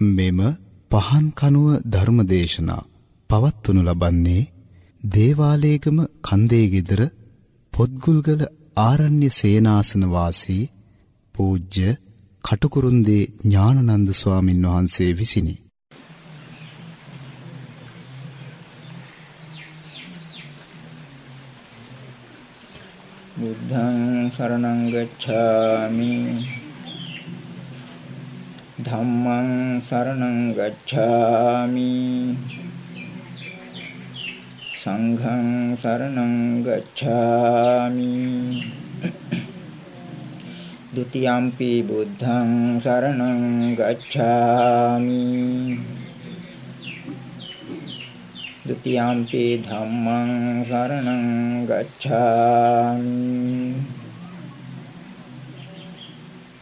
මෙම පහන් කනුව ධර්මදේශනා පවත්වනු ලබන්නේ දේවාලේගම කන්දේ গিදර පොත්ගුල්ගල ආරණ්‍ය සේනාසන වාසී පූජ්‍ය කටුකුරුන්දී ඥානනන්ද ස්වාමින් වහන්සේ විසිනි. බුද්ධං සරණං ගච්ඡාමි ධම්මං සරණං ගච්ඡාමි සංඝං සරණං ගච්ඡාමි ဒ ුතියම්පි බුද්ධං සරණං ගච්ඡාමි ဒ ුතියම්පි ධම්මං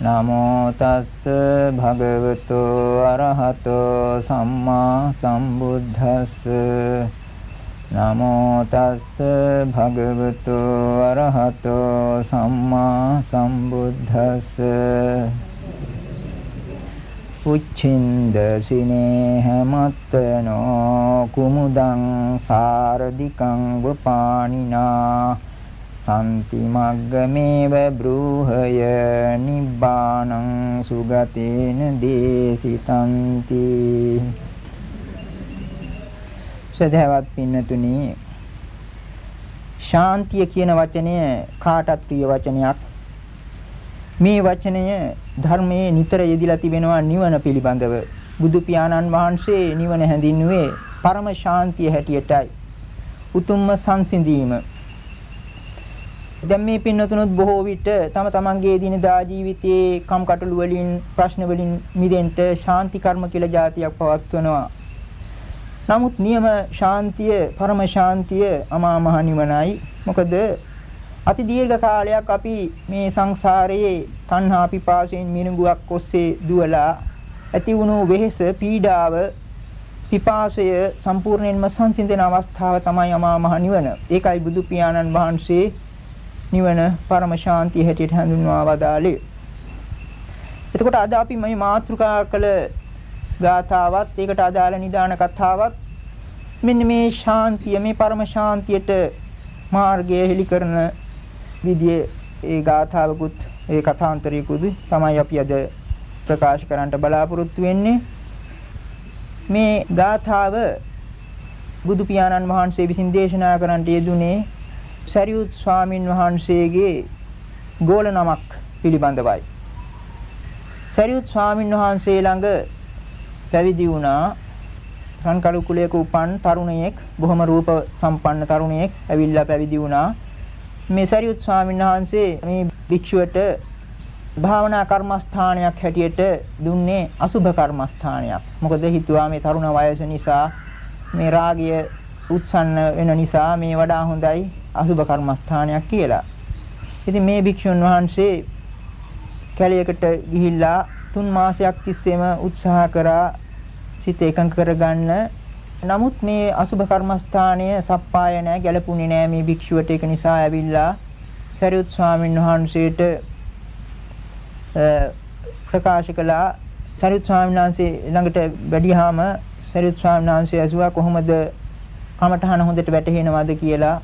නමෝ තස්ස භගවතු අරහතෝ සම්මා සම්බුද්දස්ස. නමෝ තස්ස භගවතු අරහතෝ සම්මා සම්බුද්දස්ස. උච්චින්ද සිනේහමත්තනෝ කුමුදං සාරදිකං වපානිනා සම්ති මග්ගමේව බ්‍රූහය නිබ්බානං සුගතේන දේසිතන්ති. සදහවත් පින්නතුනි ශාන්තිය කියන වචනය කාටත් ප්‍රිය වචනයක්. මේ වචනය ධර්මයේ නිතර යෙදිලා තිබෙනවා නිවන පිළිබඳව. බුදු පියාණන් වහන්සේ නිවන හැඳින්වුවේ පරම ශාන්තිය හැටියටයි. උතුම්ම සංසිඳීම. දැන් මේ පින්නතුනොත් බොහෝ විට තම තමන්ගේ දිනදා ජීවිතයේ කම්කටොළු වලින් ප්‍රශ්න වලින් මිදෙන්න ශාන්ති කර්ම කියලා જાතියක් පවත්වනවා. නමුත් නියම ශාන්තිය, පරම ශාන්තිය අමා මහ නිවනයි. මොකද අති දීර්ඝ කාලයක් අපි මේ සංසාරයේ තණ්හා පිපාසයෙන් මිනුගුවක් ඔස්සේ දුවලා ඇති වුණු වෙහෙස, පීඩාව, පිපාසය සම්පූර්ණයෙන්ම සංසිඳන අවස්ථාව තමයි අමා මහ නිවන. ඒකයි බුදු පියාණන් වහන්සේ නිවන පරම ශාන්තිය හැටියට හඳුන්වා වදාළේ. එතකොට අද අපි මේ මාතෘකා කළ ගාථාවත් ඒකට අදාළ නිදාන කතාවත් මෙන්න මේ ශාන්තිය මේ පරම ශාන්තියට මාර්ගය හෙලි කරන විදිහේ ඒ ගාථාවකුත් ඒ කථාන්තරයකුත් තමයි අපි අද ප්‍රකාශ කරන්නට බලාපොරොත්තු වෙන්නේ මේ ගාථාව බුදු පියාණන් වහන්සේ විසින් දේශනා කරන්නට යෙදුනේ සරියුත් ස්වාමින් වහන්සේගේ ගෝල නමක් පිළිබඳවයි. සරියුත් ස්වාමින් වහන්සේ ළඟ පැවිදි වුණා. රන්කඩු කුලයක උපන් තරුණයෙක් බොහොම රූප සම්පන්න තරුණයෙක් ඇවිල්ලා පැවිදි වුණා. මේ සරියුත් ස්වාමීන් වහන්සේ මේ භික්ෂුවට භාවනා කර්මස්ථානයක් හැටියට දුන්නේ අසුභ කර්මස්ථානයක්. මොකද හිතුවා මේ තරුණ වයස නිසා මේ රාගය උත්සන්න වෙන නිසා මේ වඩා හොඳයි. අසුභ කර්මස්ථානයක් කියලා. ඉතින් මේ භික්ෂුන් වහන්සේ කැලයකට ගිහිල්ලා තුන් මාසයක් තිස්සේම උත්සාහ කරා සිත එකඟ කරගන්න. නමුත් මේ අසුභ කර්මස්ථානය සප්පාය නැහැ ගැලපුණේ නැහැ මේ භික්ෂුවට. ඒක නිසා ඇවිල්ලා සරියුත් ස්වාමීන් වහන්සේට ප්‍රකාශ කළා. සරියුත් ස්වාමීන් වහන්සේ ළඟට වැඩිහාම සරියුත් ස්වාමීන් වහන්සේ ඇසුවා කොහොමද කමඨහන හොඳට වැටහෙනවද කියලා.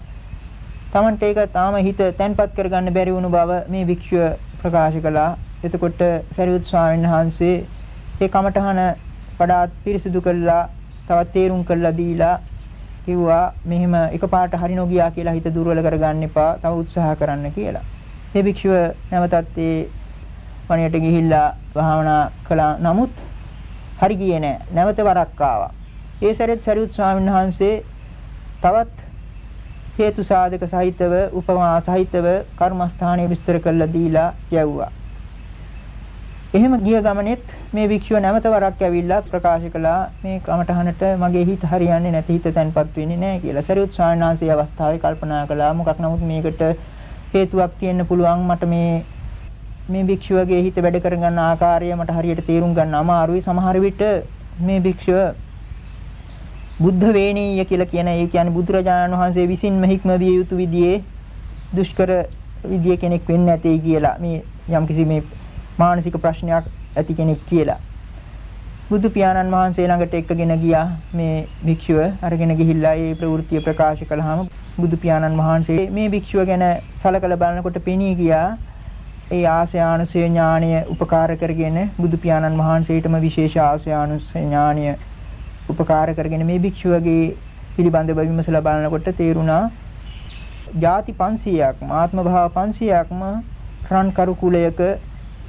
තමන්ට ඒක තාම හිත තැන්පත් කරගන්න බැරි වුණු බව මේ භික්ෂුව ප්‍රකාශ කළා එතකොට සරියුත් ස්වාමීන් වහන්සේ ඒ කමඨහන වඩාත් පිරිසිදු කළා තවත් තේරුම් කරලා දීලා කිව්වා මෙහෙම එකපාරට හරි නොගියා කියලා හිත දුර්වල කරගන්න එපා. තව උත්සාහ කරන්න කියලා. මේ භික්ෂුව නැවතත් ඒ වණයට ගිහිල්ලා භාවනා කළා. නමුත් හරි ගියේ නෑ. නැවත වරක් ආවා. ඒ සැරෙත් සරියුත් ස්වාමීන් වහන්සේ තවත් හේතු සාධක සහිතව උපමා සහිතව කර්මස්ථානයේ විස්තර කරලා දීලා යවුවා. එහෙම ගිය ගමනේත් මේ භික්ෂුව නැවත වරක් ඇවිල්ලා ප්‍රකාශ කළා මේ කමටහනට මගේ හිත හරියන්නේ නැති හිත තැන්පත් වෙන්නේ නැහැ කියලා. සරියුත් ස්වාමීන් වහන්සේ අවස්ථාවේ කල්පනා කළා මොකක් නමුත් මේකට හේතුවක් තියෙන්න පුළුවන් මට මේ මේ භික්ෂුවගේ හිත වැඩ කරගන්න ආකාරය මට හරියට තේරුම් ගන්න අමාරුයි. සමහර විට මේ භික්ෂුව බුද්ධ වේණීය කියලා කියන ඒ කියන්නේ බුදුරජාණන් වහන්සේ විසින්ම හික්ම විය යුතු විදිහේ දුෂ්කර විදිය කෙනෙක් වෙන්නේ නැtei කියලා මේ යම්කිසි මේ මානසික ප්‍රශ්නයක් ඇති කෙනෙක් කියලා. බුදු පියාණන් වහන්සේ ළඟට එක්කගෙන ගියා මේ භික්ෂුව අරගෙන ගිහිල්ලා ඒ ප්‍රවෘත්තිය ප්‍රකාශ කළාම බුදු පියාණන් වහන්සේ මේ භික්ෂුව ගැන සලකලා බලනකොට පෙනී ගියා ඒ ආසයානුසය ඥානය උපකාර කරගෙන බුදු පියාණන් වහන්සේටම විශේෂ ආසයානුසය ඥානය උපකාර කරගෙන මේ භික්ෂුවගේ පිළිබඳව විමසලා බලනකොට තේරුණා ಜಾති 500ක්ම ආත්ම භාව 500ක්ම රන් කරු කුලයක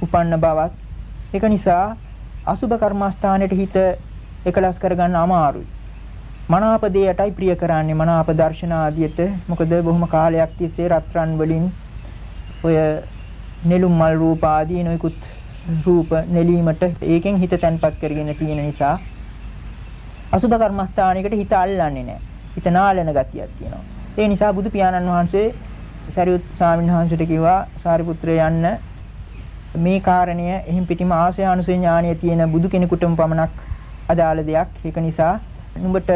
උපන්න බවත් ඒක නිසා අසුබ කර්මස්ථානෙට හිත එකලස් කරගන්න අමාරුයි. මනාප දෙයටයි ප්‍රිය කරන්නේ මනාප දර්ශන ආදියට මොකද බොහොම කාලයක් තිස්සේ රත්රන් වලින් ඔය නෙළුම් මල් රූප ආදී නොයිකුත් රූප නෙලීමට ඒකෙන් හිත තැන්පත් කරගෙන තියෙන නිසා අසුබ කර්මස්ථානයකට හිත අල්ලන්නේ නැහැ. හිත නාලන ගතියක් තියෙනවා. ඒ නිසා බුදු පියාණන් වහන්සේ සරියුත් ස්වාමීන් වහන්සේට කිව්වා සාරිපුත්‍රය යන්න මේ කාරණය එහින් පිටිම ආශය අනුසය ඥානය තියෙන බුදු කෙනෙකුටම පමණක් අදාළ දෙයක්. ඒක නිසා නුඹට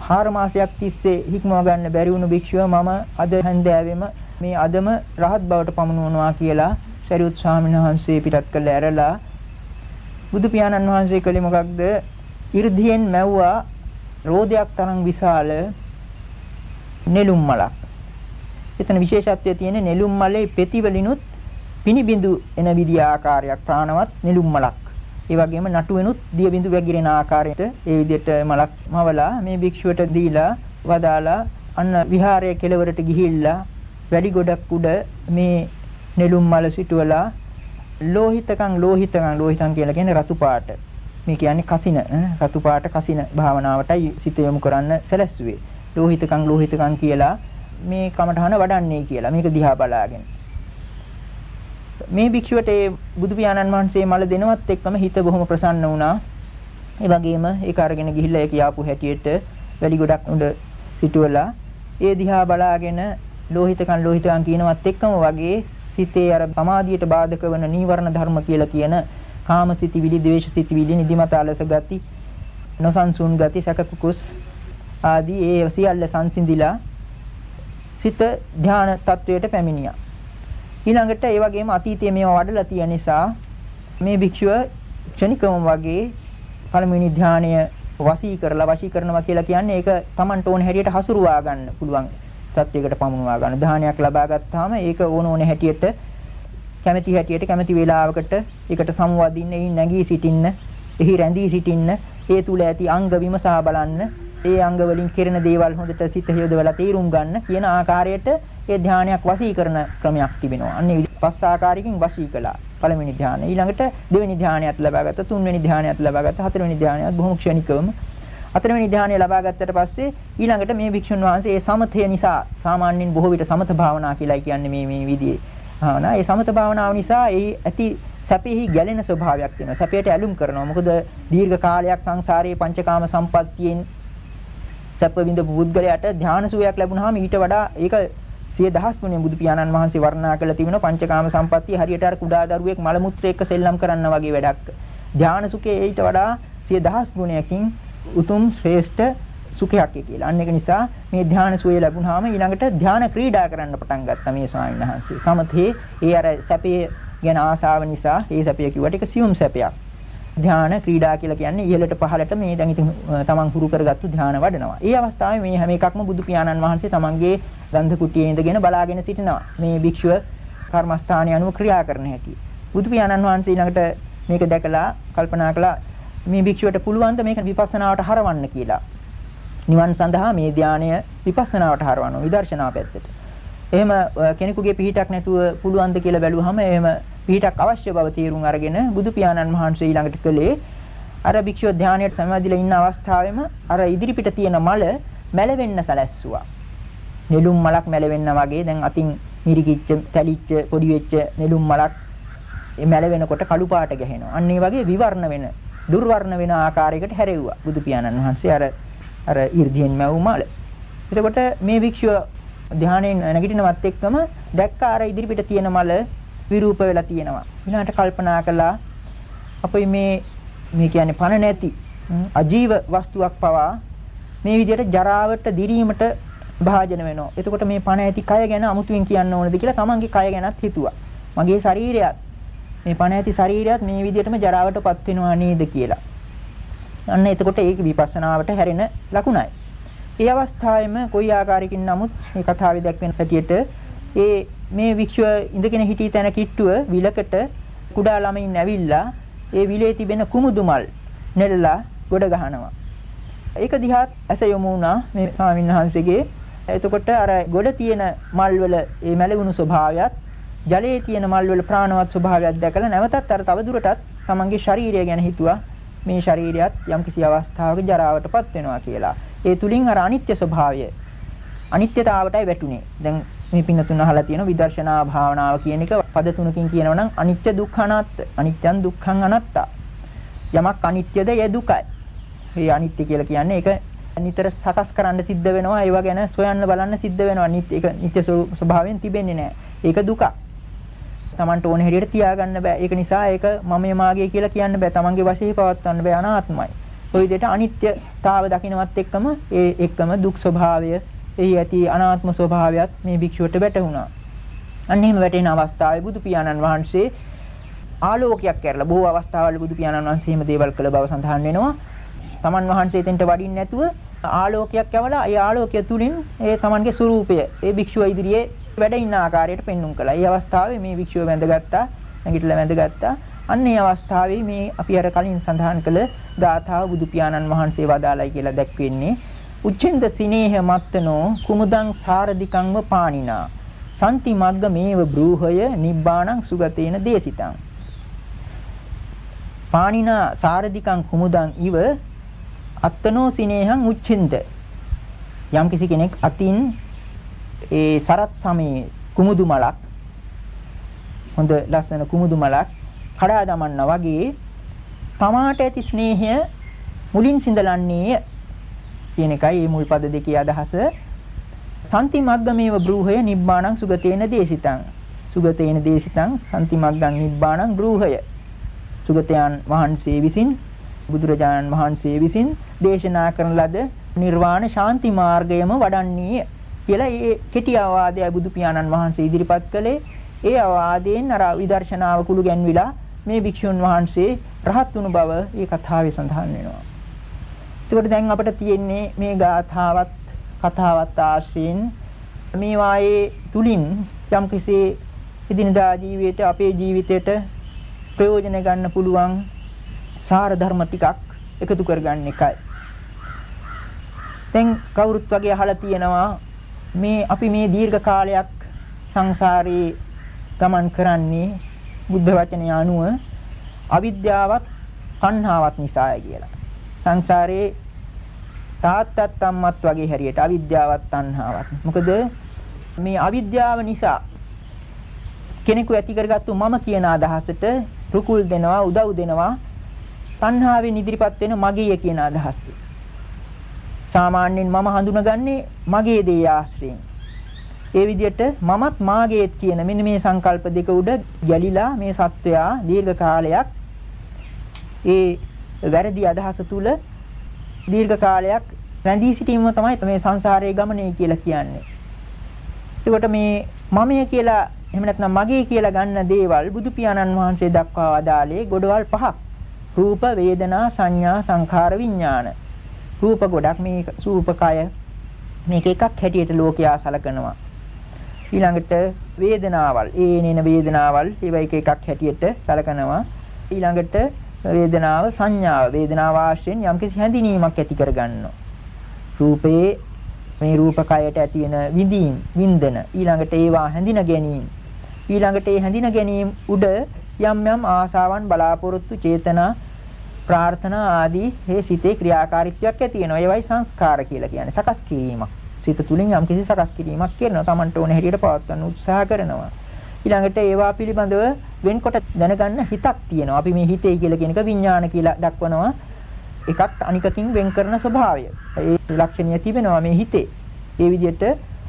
හාර මාසයක් තිස්සේ හික්මව ගන්න බැරි වුණු භික්ෂුව මම අද හැන්දෑවෙම මේ අදම රහත් බවට පමුණුවනවා කියලා ශරීඋත් ස්වාමීන් වහන්සේ පිටත් කළ ඇරලා බුදු පියාණන් වහන්සේ කලේ මොකක්ද? 이르දියෙන් මැව්වා රෝදයක් තරම් විශාල නෙළුම් මලක්. එතන විශේෂත්වය තියෙන්නේ නෙළුම් මලේ පෙතිවලිනුත් පිනිබිඳු එන විදිය ආකාරයක් ප්‍රාණවත් නෙළුම් මලක්. ඒ වගේම නටුවෙනුත් දිය බිඳු වැగిරෙන ආකාරයට ඒ විදිහට මලක් මවලා මේ භික්ෂුවට දීලා වදාලා අන්න විහාරයේ කෙළවරට ගිහිල්ලා වැඩි ගොඩක් උඩ මේ නෙළුම් මල සිටුවලා ලෝහිතකම් ලෝහිතකම් ලෝහිතම් කියලා කියන්නේ රතු පාට මේ කියන්නේ කසින රතු පාට කසින භාවනාවටයි සිත යොමු කරන්න සැලැස්සුවේ. ලෝහිතකම් ලෝහිතකම් කියලා මේ කමඨහන වඩන්නේ කියලා. මේක දිහා බලාගෙන. මේ භික්ෂුවට ඒ බුදු පියාණන් වහන්සේ මල දෙනවත් එක්කම හිත බොහොම ප්‍රසන්න වුණා. ඒ වගේම ඒක අරගෙන ගිහිල්ලා ඒක යාපු හැටියට වැලි ගොඩක් උඩ සිටුවලා ඒ දිහා බලාගෙන ලෝහිතකන් ලෝහිතකන් කියනවත් එක්කම වගේ සිතේ අර සමාධියට බාධක වන නීවරණ ධර්ම කියලා කියන කාම සිතිවිලි, ද්වේෂ සිතිවිලි, නිදිමත අලස ගති, නොසන්සුන් ගති, සැකකුකුස් ආදී ඒ සියල්ල සංසිඳිලා සිත ධාන තත්වයට පැමිණියා. ඊළඟට ඒ වගේම අතීතයේ මේවා වඩලා තියෙන නිසා මේ භික්ෂුව ක්ෂණිකවම වගේ පළමුවෙනි ධානය වශී කරලා වශී කරනවා කියලා කියන්නේ ඒක Tamanට ඕන හැටියට හසුරුවා ගන්න පුළුවන් තත්වයකට පමුණවා ගන්න. ධානයක් ලබා ගත්තාම ඒක ඕන ඕන හැටියට කැමැති හැටියට කැමැති වේලාවකට ඒකට සමවදින්න, එයින් නැගී සිටින්න, එහි රැඳී සිටින්න, ඒ තුල ඇති අංග විමසා බලන්න, ඒ අංග වලින් කෙරෙන දේවල් හොඳට සිත හේදවලා තේරුම් ගන්න කියන ආකාරයට ඒ ධානයක් වශී කරන ක්‍රමයක් තිබෙනවා. අන්නේ පස් ආකාරයකින් වශී කළා. පළවෙනි ධානය. ඊළඟට දෙවෙනි ධානයත් ලබාගත්තා. තුන්වෙනි ධානයත් ලබාගත්තා. හතරවෙනි ධානයත් බොහොම ක්ෂණිකවම හතරවෙනි ධානය ලබා ගත්තට පස්සේ ඊළඟට මේ භික්ෂුන් වහන්සේ ඒ සමතය නිසා සාමාන්‍යයෙන් බොහෝ විට සමත භාවනා කියලායි කියන්නේ මේ මේ විදිහේ භාවනා. ඒ සමත භාවනාව නිසා ඒ ඇති සැපෙහි ගැලෙන ස්වභාවයක් තියෙනවා. සැපයට ඇලුම් කරනවා. මොකද දීර්ඝ කාලයක් සංසාරයේ පංචකාම සම්පත්තියෙන් සැප විඳපු පුද්ගලයාට ධාන සුවයක් ලැබුණාම ඊට වඩා ඒක සිය දහස් ගුණයෙන් බුදු පියාණන් වහන්සේ වර්ණනා කළ තිබෙන පංචකාම සම්පත්තිය හරියට අර කුඩා දරුවෙක් මල මුත්‍ර එක්ක සෙල්ලම් කරන්න වගේ වැඩක්. ධාන සුඛේ ඊට වඩා සිය දහස් ගුණයකින් උතුම් ශ්‍රේෂ්ඨ සුඛයක් කියලා. අන්න ඒක නිසා මේ ධාන සුවේ ලැබුණාම ඊළඟට ධාන ක්‍රීඩා කරන්න පටන් ගත්තා මේ ස්වාමීන් වහන්සේ. සමතේ ඒ අර සැපේ ගැන ආසාව නිසා ඒ සැපය කිව්වට ඒක සියුම් සැපයක්. ධාන ක්‍රීඩා කියලා කියන්නේ ඉහළට පහළට මේ දැන් ඉතින් තමන් හුරු කරගත්තු ධාන වඩනවා. ඒ අවස්ථාවේ මේ හැම එකක්ම බුදු පියාණන් වහන්සේ තමන්ගේ ගන්ධ කුටියේ ඉඳගෙන බලාගෙන සිටිනවා. මේ භික්ෂුව කර්මස්ථානය අනුව ක්‍රියා කරන හැටි. බුදු පියාණන් වහන්සේ ළඟට මේක දැකලා කල්පනා කළා මේ භික්ෂුවට පුළුවන් ද මේක විපස්සනාවට හරවන්න කියලා. නිවන් සඳහා මේ ධානය විපස්සනාවට හරවනවා විදර්ශනා පැත්තට. එහෙම කෙනෙකුගේ පිහිටක් නැතුව පුළුවන් ද කියලා බැලුවහම එහෙම පිහිටක් අවශ්‍ය බව තීරුම් අරගෙන බුදු පියාණන් වහන්සේ ඊළඟට කළේ අර භික්ෂුව ධානයට සමාදිලා ඉන්න අවස්ථාවේම අර ඉදිරිපිට තියෙන මල මැලවෙන්න සැලැස්සුවා. නෙළුම් මලක් මැලවෙන්න වගේ දැන් අතින් මිරිකිච්ච, තැලිච්ච, පොඩි වෙච්ච නෙළුම් මලක් මැලවෙනකොට කළු පාට ගැහෙනවා. අන්න ඒ වගේ විවර්ණ වෙන, දුර්වර්ණ වෙන ආකාරයකට හැරෙව්වා බුදු පියාණන් වහන්සේ අර අර 이르දියෙන් මැව් මල. එතකොට මේ භික්ෂුව ධානයෙන් නැගිටිනවත් එක්කම දැක්ක අර ඉදිරිපිට තියෙන මල විරූප වෙලා තියෙනවා. ඊළඟට කල්පනා කළා අපේ මේ මේ කියන්නේ පණ නැති අජීව වස්තුවක් පවා මේ විදිහට ජරාවට දිරීමට භාජන වෙනවා. එතකොට මේ පණ ඇති කය ගැන අමුතුවෙන් කියන්න ඕනද කියලා තමන්ගේ කය ගැනත් හිතුවා. මගේ ශරීරයත් මේ පණ ඇති ශරීරයත් මේ විදිහටම ජරාවටපත් වෙනවා නේද කියලා. අන්න එතකොට ඒක විපස්සනාවට හැරෙන ලකුණයි. ඒ අවස්ථාවේම කොයි ආකාරයකින් නමුත් මේ කතාවේ දැක්වෙන හැටියට ඒ මේ වික්ෂුව ඉඳගෙන හිටී තැන කිට්ටුව විලකට කුඩා ළමයින් ඇවිල්ලා ඒ විලේ තිබෙන කුමුදු මල් නෙළලා ගොඩ ගහනවා. ඒක දිහාත් ඇස යොමු වුණා මේ ස්වාමීන් වහන්සේගේ. එතකොට අර ගොඩ තියෙන මල් වල ඒ මැලවුණු ස්වභාවයත් ජලයේ තියෙන මල් වල ප්‍රාණවත් ස්වභාවයත් දැකලා නැවතත් අර තවදුරටත් තමන්ගේ ශරීරය ගැන හිතුවා. මේ ශරීරයත් යම්කිසි අවස්ථාවක ජරාවටපත් වෙනවා කියලා. ඒ තුලින් අර අනිත්‍ය ස්වභාවය අනිත්‍යතාවටයි වැටුනේ. දැන් මේ පින්නතුන් අහලා තියෙන විදර්ශනා භාවනාව කියන එක පද තුනකින් කියනවා නම් අනිත්‍ය දුක්ඛ අනාත්ත අනිත්‍යං දුක්ඛං අනාත්තා. යමක් අනිත්‍යද ය දුකයි. මේ අනිත්‍ය කියලා කියන්නේ ඒක නිතර සකස් කරන්න සිද්ධ වෙනවා ඒවා ගැන සොයන්න බලන්න සිද්ධ වෙනවා. නිත්‍ය ඒක නිත්‍ය ස්වභාවයෙන් තිබෙන්නේ නැහැ. ඒක දුක තමන්ට ඕන හැටියට තියාගන්න බෑ ඒක නිසා ඒක මමයේ මාගේ කියලා කියන්න බෑ තමන්ගේ වශයෙන් පවත්වන්න බෑ අනාත්මයි ඔය විදිහට අනිත්‍යතාව දකින්නවත් එක්කම ඒ එක්කම දුක් ස්වභාවය එහි ඇති අනාත්ම ස්වභාවයත් මේ භික්ෂුවට වැටහුණා. අන්න එහෙම වැටෙන අවස්ථාවේ බුදු පියාණන් වහන්සේ ආලෝකයක් කරලා බොහෝ අවස්ථාවල බුදු පියාණන් වහන්සේ එහෙම දේවල් කළ බව සඳහන් වෙනවා. සමන් වහන්සේ එතෙන්ට වඩින්න නැතුව ආලෝකයක් යවලා ඒ ආලෝකය තුලින් ඒ තමන්ගේ ස්වરૂපය ඒ භික්ෂුව ඉදිරියේ වැඩ ඉන්න ආකාරයට පෙන්눔 කළා. ඒ අවස්ථාවේ මේ භික්ෂුව වැඳගත්තා, නැගිටලා වැඳගත්තා. අන්න ඒ අවස්ථාවේ මේ අපි අර කලින් සඳහන් කළ ගාථාව බුදු පියාණන් වහන්සේ වදාළයි කියලා දැක්වෙන්නේ උච්චෙන්ද සිනේහ මත්තනෝ කුමුදං සාරධිකංව පාණිනා සන්ති මග්ග මේව බ්‍රූහය නිබ්බාණං සුගතේන දේසිතං පාණිනා සාරධිකං කුමුදං ඉව අත්තනෝ සිනේහං උච්චෙන්ද යම්කිසි කෙනෙක් අතින් ඒ සරත් සමයේ කුමුදු මලක් හොඳ ලස්සන කුමුදු මලක් කඩා දමන්නා වගේ තමාට ඇති ස්නේහය මුලින් සිඳලන්නේය කියන එකයි මේ මුල් පද දෙකේ අදහස. සම්ති මග්ගමේව බ්‍රූහය නිබ්බාණං සුගතේන දේසිතං. සුගතේන දේසිතං සම්ති මග්ගං නිබ්බාණං බ්‍රූහය. සුගතයන් වහන්සේ විසින් බුදුරජාණන් වහන්සේ විසින් දේශනා කරන ලද නිර්වාණ ශාන්ති මාර්ගයම වඩන්නේ කියලා ඒ කෙටි අවවාදය බුදු පියාණන් වහන්සේ ඉදිරිපත් කළේ ඒ අවවාදයෙන් අර විදර්ශනාව කුළු ගැන්විලා මේ භික්ෂුන් වහන්සේ රහත් වුණු බව ඒ කතාවේ සඳහන් වෙනවා. එතකොට දැන් අපිට තියෙන්නේ මේ ගාථාවත් කතාවත් ආශ්‍රයෙන් මේ වායේ තුලින් යම් කිසි ඉදිනදා ජීවිතයට අපේ ජීවිතයට ප්‍රයෝජන ගන්න පුළුවන් සාර ධර්ම ටිකක් එකතු කරගන්න එකයි. දැන් කවුරුත් වගේ අහලා තියෙනවා මේ අපි මේ දීර්ඝ කාලයක් සංසාරේ ගමන් කරන්නේ බුද්ධ වචනය අනුව අවිද්‍යාවත් තණ්හාවත් නිසායි කියලා. සංසාරේ තාත්තත් අම්මත් වගේ හැරියට අවිද්‍යාවත් තණ්හාවත්. මොකද මේ අවිද්‍යාව නිසා කෙනෙකු ඇති කරගත්තු මම කියන අදහසට රුකුල් දෙනවා උදව් දෙනවා තණ්හාවෙන් ඉදිරිපත් වෙන මගේය කියන අදහස. සාමාන්‍යයෙන් මම හඳුනගන්නේ මගේ දේ ආශ්‍රයෙන්. ඒ විදිහට මමත් මාගේත් කියන මෙන්න මේ සංකල්ප දෙක උඩ ගැලිලා මේ සත්වයා දීර්ඝ කාලයක් ඒ වැරදි අදහස තුල දීර්ඝ කාලයක් රැඳී සිටීම තමයි මේ සංසාරයේ ගමනේ කියලා කියන්නේ. ඒකට මේ මමය කියලා එහෙම නැත්නම් මගේ කියලා ගන්න දේවල් බුදු පියාණන් වහන්සේ දක්වා වදාළේ ගොඩවල් පහක්. රූප, වේදනා, සංඥා, සංඛාර, විඥාන. රූප ගොඩක් මේ රූපකය මේක එකක් හැටියට ලෝකයා සලකනවා. ඊළඟට වේදනාවල්, ඒනේන වේදනාවල් ඒවා එක එකක් හැටියට සලකනවා. ඊළඟට වේදනාව සංඥාව වේදනාව ආශ්‍රයෙන් යම්කිසි හැඳිනීමක් ඇති කරගන්නවා. රූපේ මේ රූපකයට ඇති වෙන විඳීම් වින්දන ඊළඟට ඒවා හැඳින ගැනීම ඊළඟට ඒ හැඳින ගැනීම උඩ යම් යම් ආසාවන් බලාපොරොත්තු චේතනා ප්‍රාර්ථනා ආදී මේ සිතේ ක්‍රියාකාරීත්වයක් ඇති වෙනවා. ඒවයි සංස්කාර කියලා කියන්නේ. සකස් කිරීමක්. සිත තුලින් යම් කිසි සකස් කිරීමක් කරනවා. Tamanට ඕන හැටියට පවත්වන්න උත්සාහ කරනවා. ඊළඟට ඒවා පිළිබඳව වෙන්කොට දැනගන්න හිතක් තියෙනවා. අපි මේ හිතේ කියලා කියන එක විඥාන කියලා දක්වනවා. එකක් අනිකකින් වෙන් කරන ස්වභාවය. ඒ ලක්ෂණිය තිබෙනවා මේ හිතේ. ඒ විදිහට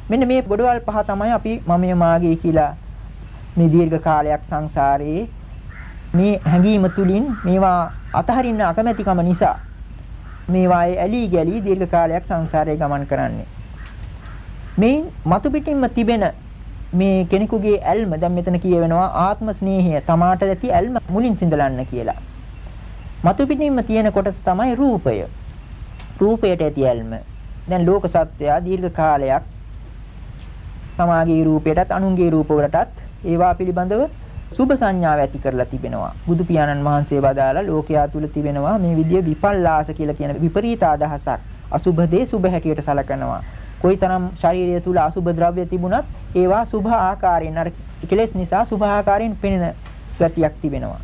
මෙන්න මේ ගොඩවල් පහ තමයි අපි මමයේ මාගේ කියලා මේ දීර්ඝ කාලයක් සංසාරයේ මේ හැඟීම තුලින් මේවා අතහරින්න අකමැතිකම නිසා මේවායේ ඇලී ගැලී දීර්ඝ කාලයක් සංසාරයේ ගමන් කරන්නේ. මේ මතු පිටින්ම තිබෙන මේ කෙනෙකුගේ ඇල්ම දැන් මෙතන කියවෙනවා ආත්ම ස්නේහය තමාට ඇති ඇල්ම මුලින් සිඳලන්න කියලා. මතු පිටින්ම තියෙන කොටස තමයි රූපය. රූපයට ඇති ඇල්ම. දැන් ලෝක සත්වයා දීර්ඝ කාලයක් තමාගේ රූපයටත් අනුන්ගේ රූපවලටත් ඒවා පිළිබඳව සුභ සංඥාව ඇති කරලා තිබෙනවා. බුදු පියාණන් වහන්සේ වදාලා ලෝකයා තුල තිබෙනවා මේ විදිය විපල්ලාස කියලා කියන විපරීත අදහසක්. අසුභ දේ සුභ හැටියට සලකනවා. කොයිතරම් ශාරීරිය තුල අසුභ ද්‍රව්‍ය තිබුණත් ඒවා සුභ ආකාරයෙන් අර කෙලෙස් නිසා සුභ ආකාරයෙන් පෙනෙන ගතියක් තිබෙනවා.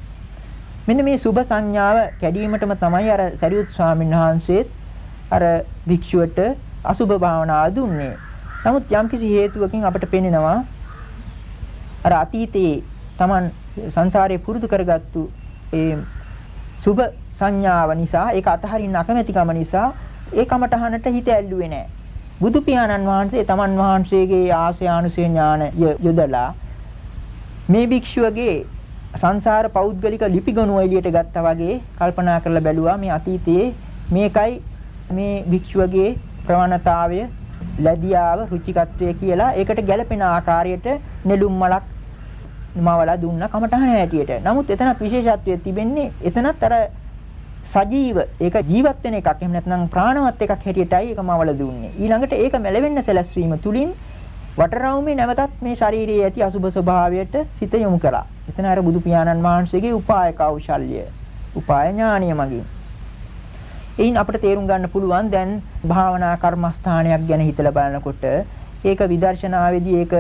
මෙන්න මේ සුභ සංඥාව කැඩීමටම තමයි අර සරියුත් ස්වාමීන් වහන්සේත් අර භික්ෂුවට අසුභ භාවනාව දුන්නේ. නමුත් යම්කිසි හේතුවකින් අපට පෙනෙනවා අර අතීතයේ Taman සංසාරේ පුරුදු කරගත්තු ඒ සුභ සංඥාව නිසා ඒක අතහරින්න අකමැතිකම නිසා ඒ කමටහනට හිත ඇල්ලුවේ නැහැ. බුදු පියාණන් වහන්සේ තමන් වහන්සේගේ ආශය අනුසය ඥාන යොදලා මේ භික්ෂුවගේ සංසාර පෞද්ගලික ලිපිගණුව එළියට ගත්තා වගේ කල්පනා කරලා බැලුවා මේ අතීතයේ මේකයි මේ භික්ෂුවගේ ප්‍රවණතාවය ලැබියාව රුචිකත්වය කියලා ඒකට ගැළපෙන ආකාරයට නෙළුම් මලක් මවලා දුන්න කමටහන හැටියට. නමුත් එතනත් විශේෂත්වයක් තිබෙන්නේ එතනත් අර සජීව ඒක ජීවත් වෙන එකක්. එහෙම නැත්නම් ප්‍රාණවත් එකක් හැටියටයි ඒක මවලා දුන්නේ. ඊළඟට ඒක මැලෙවෙන්න සැලැස්වීම තුලින් වටරවුමේ නැවතත් මේ ශාරීරියේ ඇති අසුබ ස්වභාවයට සිත යොමු කළා. එතන අර බුදු පියාණන් වහන්සේගේ උපාය කෞශල්‍ය, උපාය ඥානිය මගින්. එයින් අපිට තේරුම් ගන්න පුළුවන් දැන් භාවනා කර්මස්ථානයක් ගැන හිතලා බලනකොට ඒක විදර්ශනාවේදී ඒක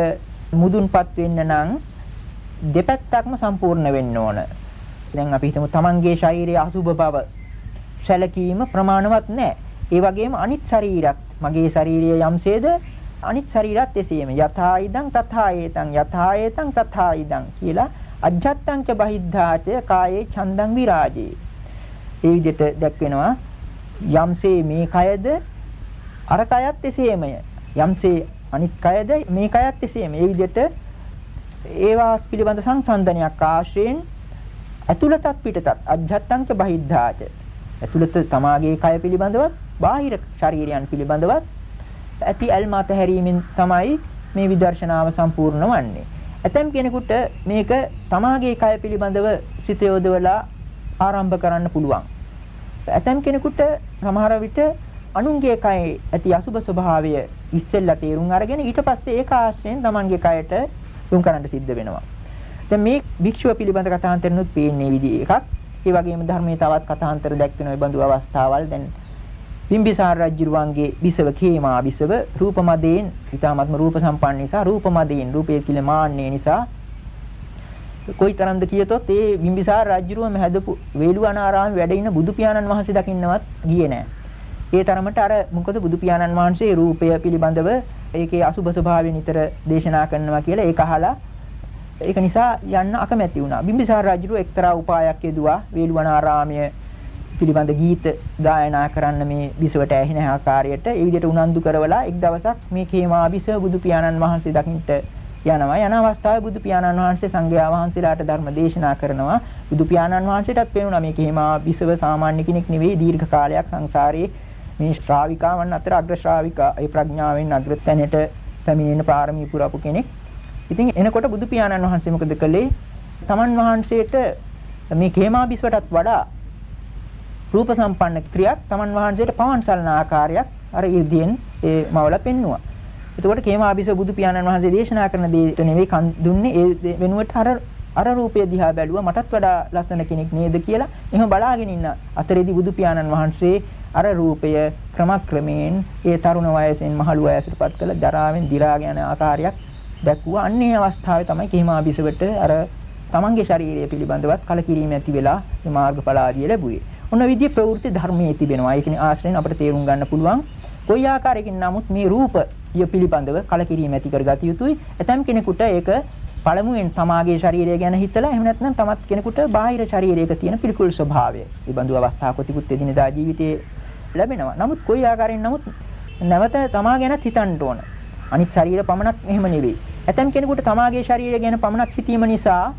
මුදුන්පත් වෙන්න නම් දෙපැත්තක්ම සම්පූර්ණ වෙන්න ඕන. දැන් අපි හිතමු Tamanගේ ශරීරයේ අසුබ බව සැලකීම ප්‍රමාණවත් නැහැ. ඒ වගේම අනිත් ශරීරත් මගේ ශරීරය යම්සේද අනිත් ශරීරات එසේම යථා ඉදං තථා ඒතං යථා ඒතං තථා ඉදං කියලා අජ්ජත්තං ච බහිද්ධාච කායේ ඡන්දං විරාජේ. ඒ විදිහට දැක්වෙනවා යම්සේ මේ කයද අර කයත් එසේමය. යම්සේ අනිත් කයද මේ කයත් එසේම. ඒ විදිහට ඒවාස් පිළිබඳ සංසන්දනයක් ආශ්‍රයෙන් ඇතුළතත් පිටතත් අජ්ජත්තංක බහිද්ධාච ඇතුළත තමාගේ කය පිළිබඳවත් බාහිර ශරීරයන් පිළිබඳවත් ඇති ඇල්ම අතහැරීමෙන් තමයි මේ විදර්ශනාව සම්පූර්ණ වන්නේ. ඇතම් කෙනෙකුට මේක තමාගේ කය පිළිබඳව සිත යොදවලා ආරම්භ කරන්න පුළුවන්. ඇතම් කෙනෙකුට සමහර විට අනුන්ගේ කයේ ඇති අසුබ ස්වභාවය ඉස්සෙල්ලා තේරුම් අරගෙන ඊට පස්සේ ඒක ආශ්‍රයෙන් Tamanගේ කයට යොමු කරන්න සිද්ධ වෙනවා. දැන් මේ භික්ෂුව පිළිබඳ කථාන්තරනොත් පේන්නේ විදිහ එකක්. ඒ වගේම ධර්මයේ තවත් කථාන්තර දැක්වෙන ওই බඳු අවස්ථාවල් දැන් බිම්බිසාර රජුරුවන්ගේ විසව කේමා විසව රූපමදයෙන් ඊ타මත්ම රූප සම්පන්න නිසා රූපමදයෙන් රූපයේ කිල මාන්නේ නිසා කොයිතරම්ද කියතොත් ඒ බිම්බිසාර රජුරුවම හැදපු වේළුවනාරාමේ වැඩ ඉන බුදු පියාණන් වහන්සේ දකින්නවත් ගියේ නැහැ. ඒ තරමට අර මොකද බුදු පියාණන් වහන්සේ රූපය පිළිබඳව ඒකේ අසුබ ස්වභාවය නිතර දේශනා කරනවා කියලා ඒක අහලා ඒක නිසා යන්න අකමැති වුණා. බිම්බිසාර රජුරුව එක්තරා උපායක් යෙදුවා. වේළුවනාරාමයේ පිළිබඳ ගීත ගායනා කරන්න මේ බිසවට ඇහෙන ආකාරයට. ඒ විදිහට උනන්දු කරවලා එක් දවසක් මේ කේමා බිසව බුදු පියාණන් වහන්සේ දකින්ට යනවා. යන අවස්ථාවේ බුදු පියාණන් වහන්සේ සංඝයා වහන්සේලාට ධර්ම දේශනා කරනවා. බුදු පියාණන් වහන්සේටත් පේනවා මේ කේමා බිසව සාමාන්‍ය කෙනෙක් නෙවෙයි. දීර්ඝ කාලයක් සංසාරයේ මේ ශ්‍රාවිකාවන් අතර අග්‍ර ශ්‍රාවිකා ඒ ප්‍රඥාවෙන් අග්‍ර තැනට පැමිණෙන පාරමී පුරපු කෙනෙක්. ඉතින් එනකොට බුදු පියාණන් වහන්සේ මොකද කළේ? තමන් වහන්සේට මේ කේමා බිසවටත් වඩා රූප සම්පන්න ක්‍රියාවක් තමන් වහන්සේට පවන් සලන ආකාරයක් අර 이르දියෙන් ඒ මවල පෙන්නවා. එතකොට කේමාභිස බුදු පියාණන් වහන්සේ දේශනා කරන දේට නෙවෙයි කන් දුන්නේ ඒ වෙනුවට අර අර රූපය දිහා බැලුවා මටත් වඩා ලස්සන කෙනෙක් නේද කියලා එහෙම බලාගෙන ඉන්න අතරේදී බුදු පියාණන් වහන්සේ අර රූපය ක්‍රමක්‍රමයෙන් ඒ තරුණ වයසෙන් මහලු වයසටපත් කළ ජරාවෙන් දි รา ගෙන ආකාරයක් දැක්වුවා. අන්නේ අවස්ථාවේ තමයි කේමාභිසවට අර තමන්ගේ ශරීරය පිළිබඳවත් කලකිරීම ඇති වෙලා මේ මාර්ගඵල ආදිය ලැබුවේ. ඔන්න විදිහේ ප්‍රවෘත්ති ධර්මයේ තිබෙනවා. ඒ කියන්නේ ආශ්‍රයෙන් අපිට තේරුම් ගන්න පුළුවන්. කොයි ආකාරයකින් නමුත් මේ රූපය පිළිබඳව කලකිරීම ඇති කරගත යුතුයි. ඇතම් කෙනෙකුට ඒක පළමුවෙන් තමාගේ ශරීරය ගැන හිතලා එහෙම නැත්නම් තමත් කෙනෙකුට බාහිර ශරීරයක තියෙන පිළිකුල් ස්වභාවය. මේ බඳු අවස්ථා කොතිකුත් එදිනදා ජීවිතයේ ලැබෙනවා. නමුත් කොයි ආකාරයෙන් නමුත් නැවත තමා ගැනත් හිතන්න ඕන. අනිත් ශරීර පමණක් එහෙම නෙවෙයි. ඇතම් කෙනෙකුට තමාගේ ශරීරය ගැන පමණක් හිතීම නිසා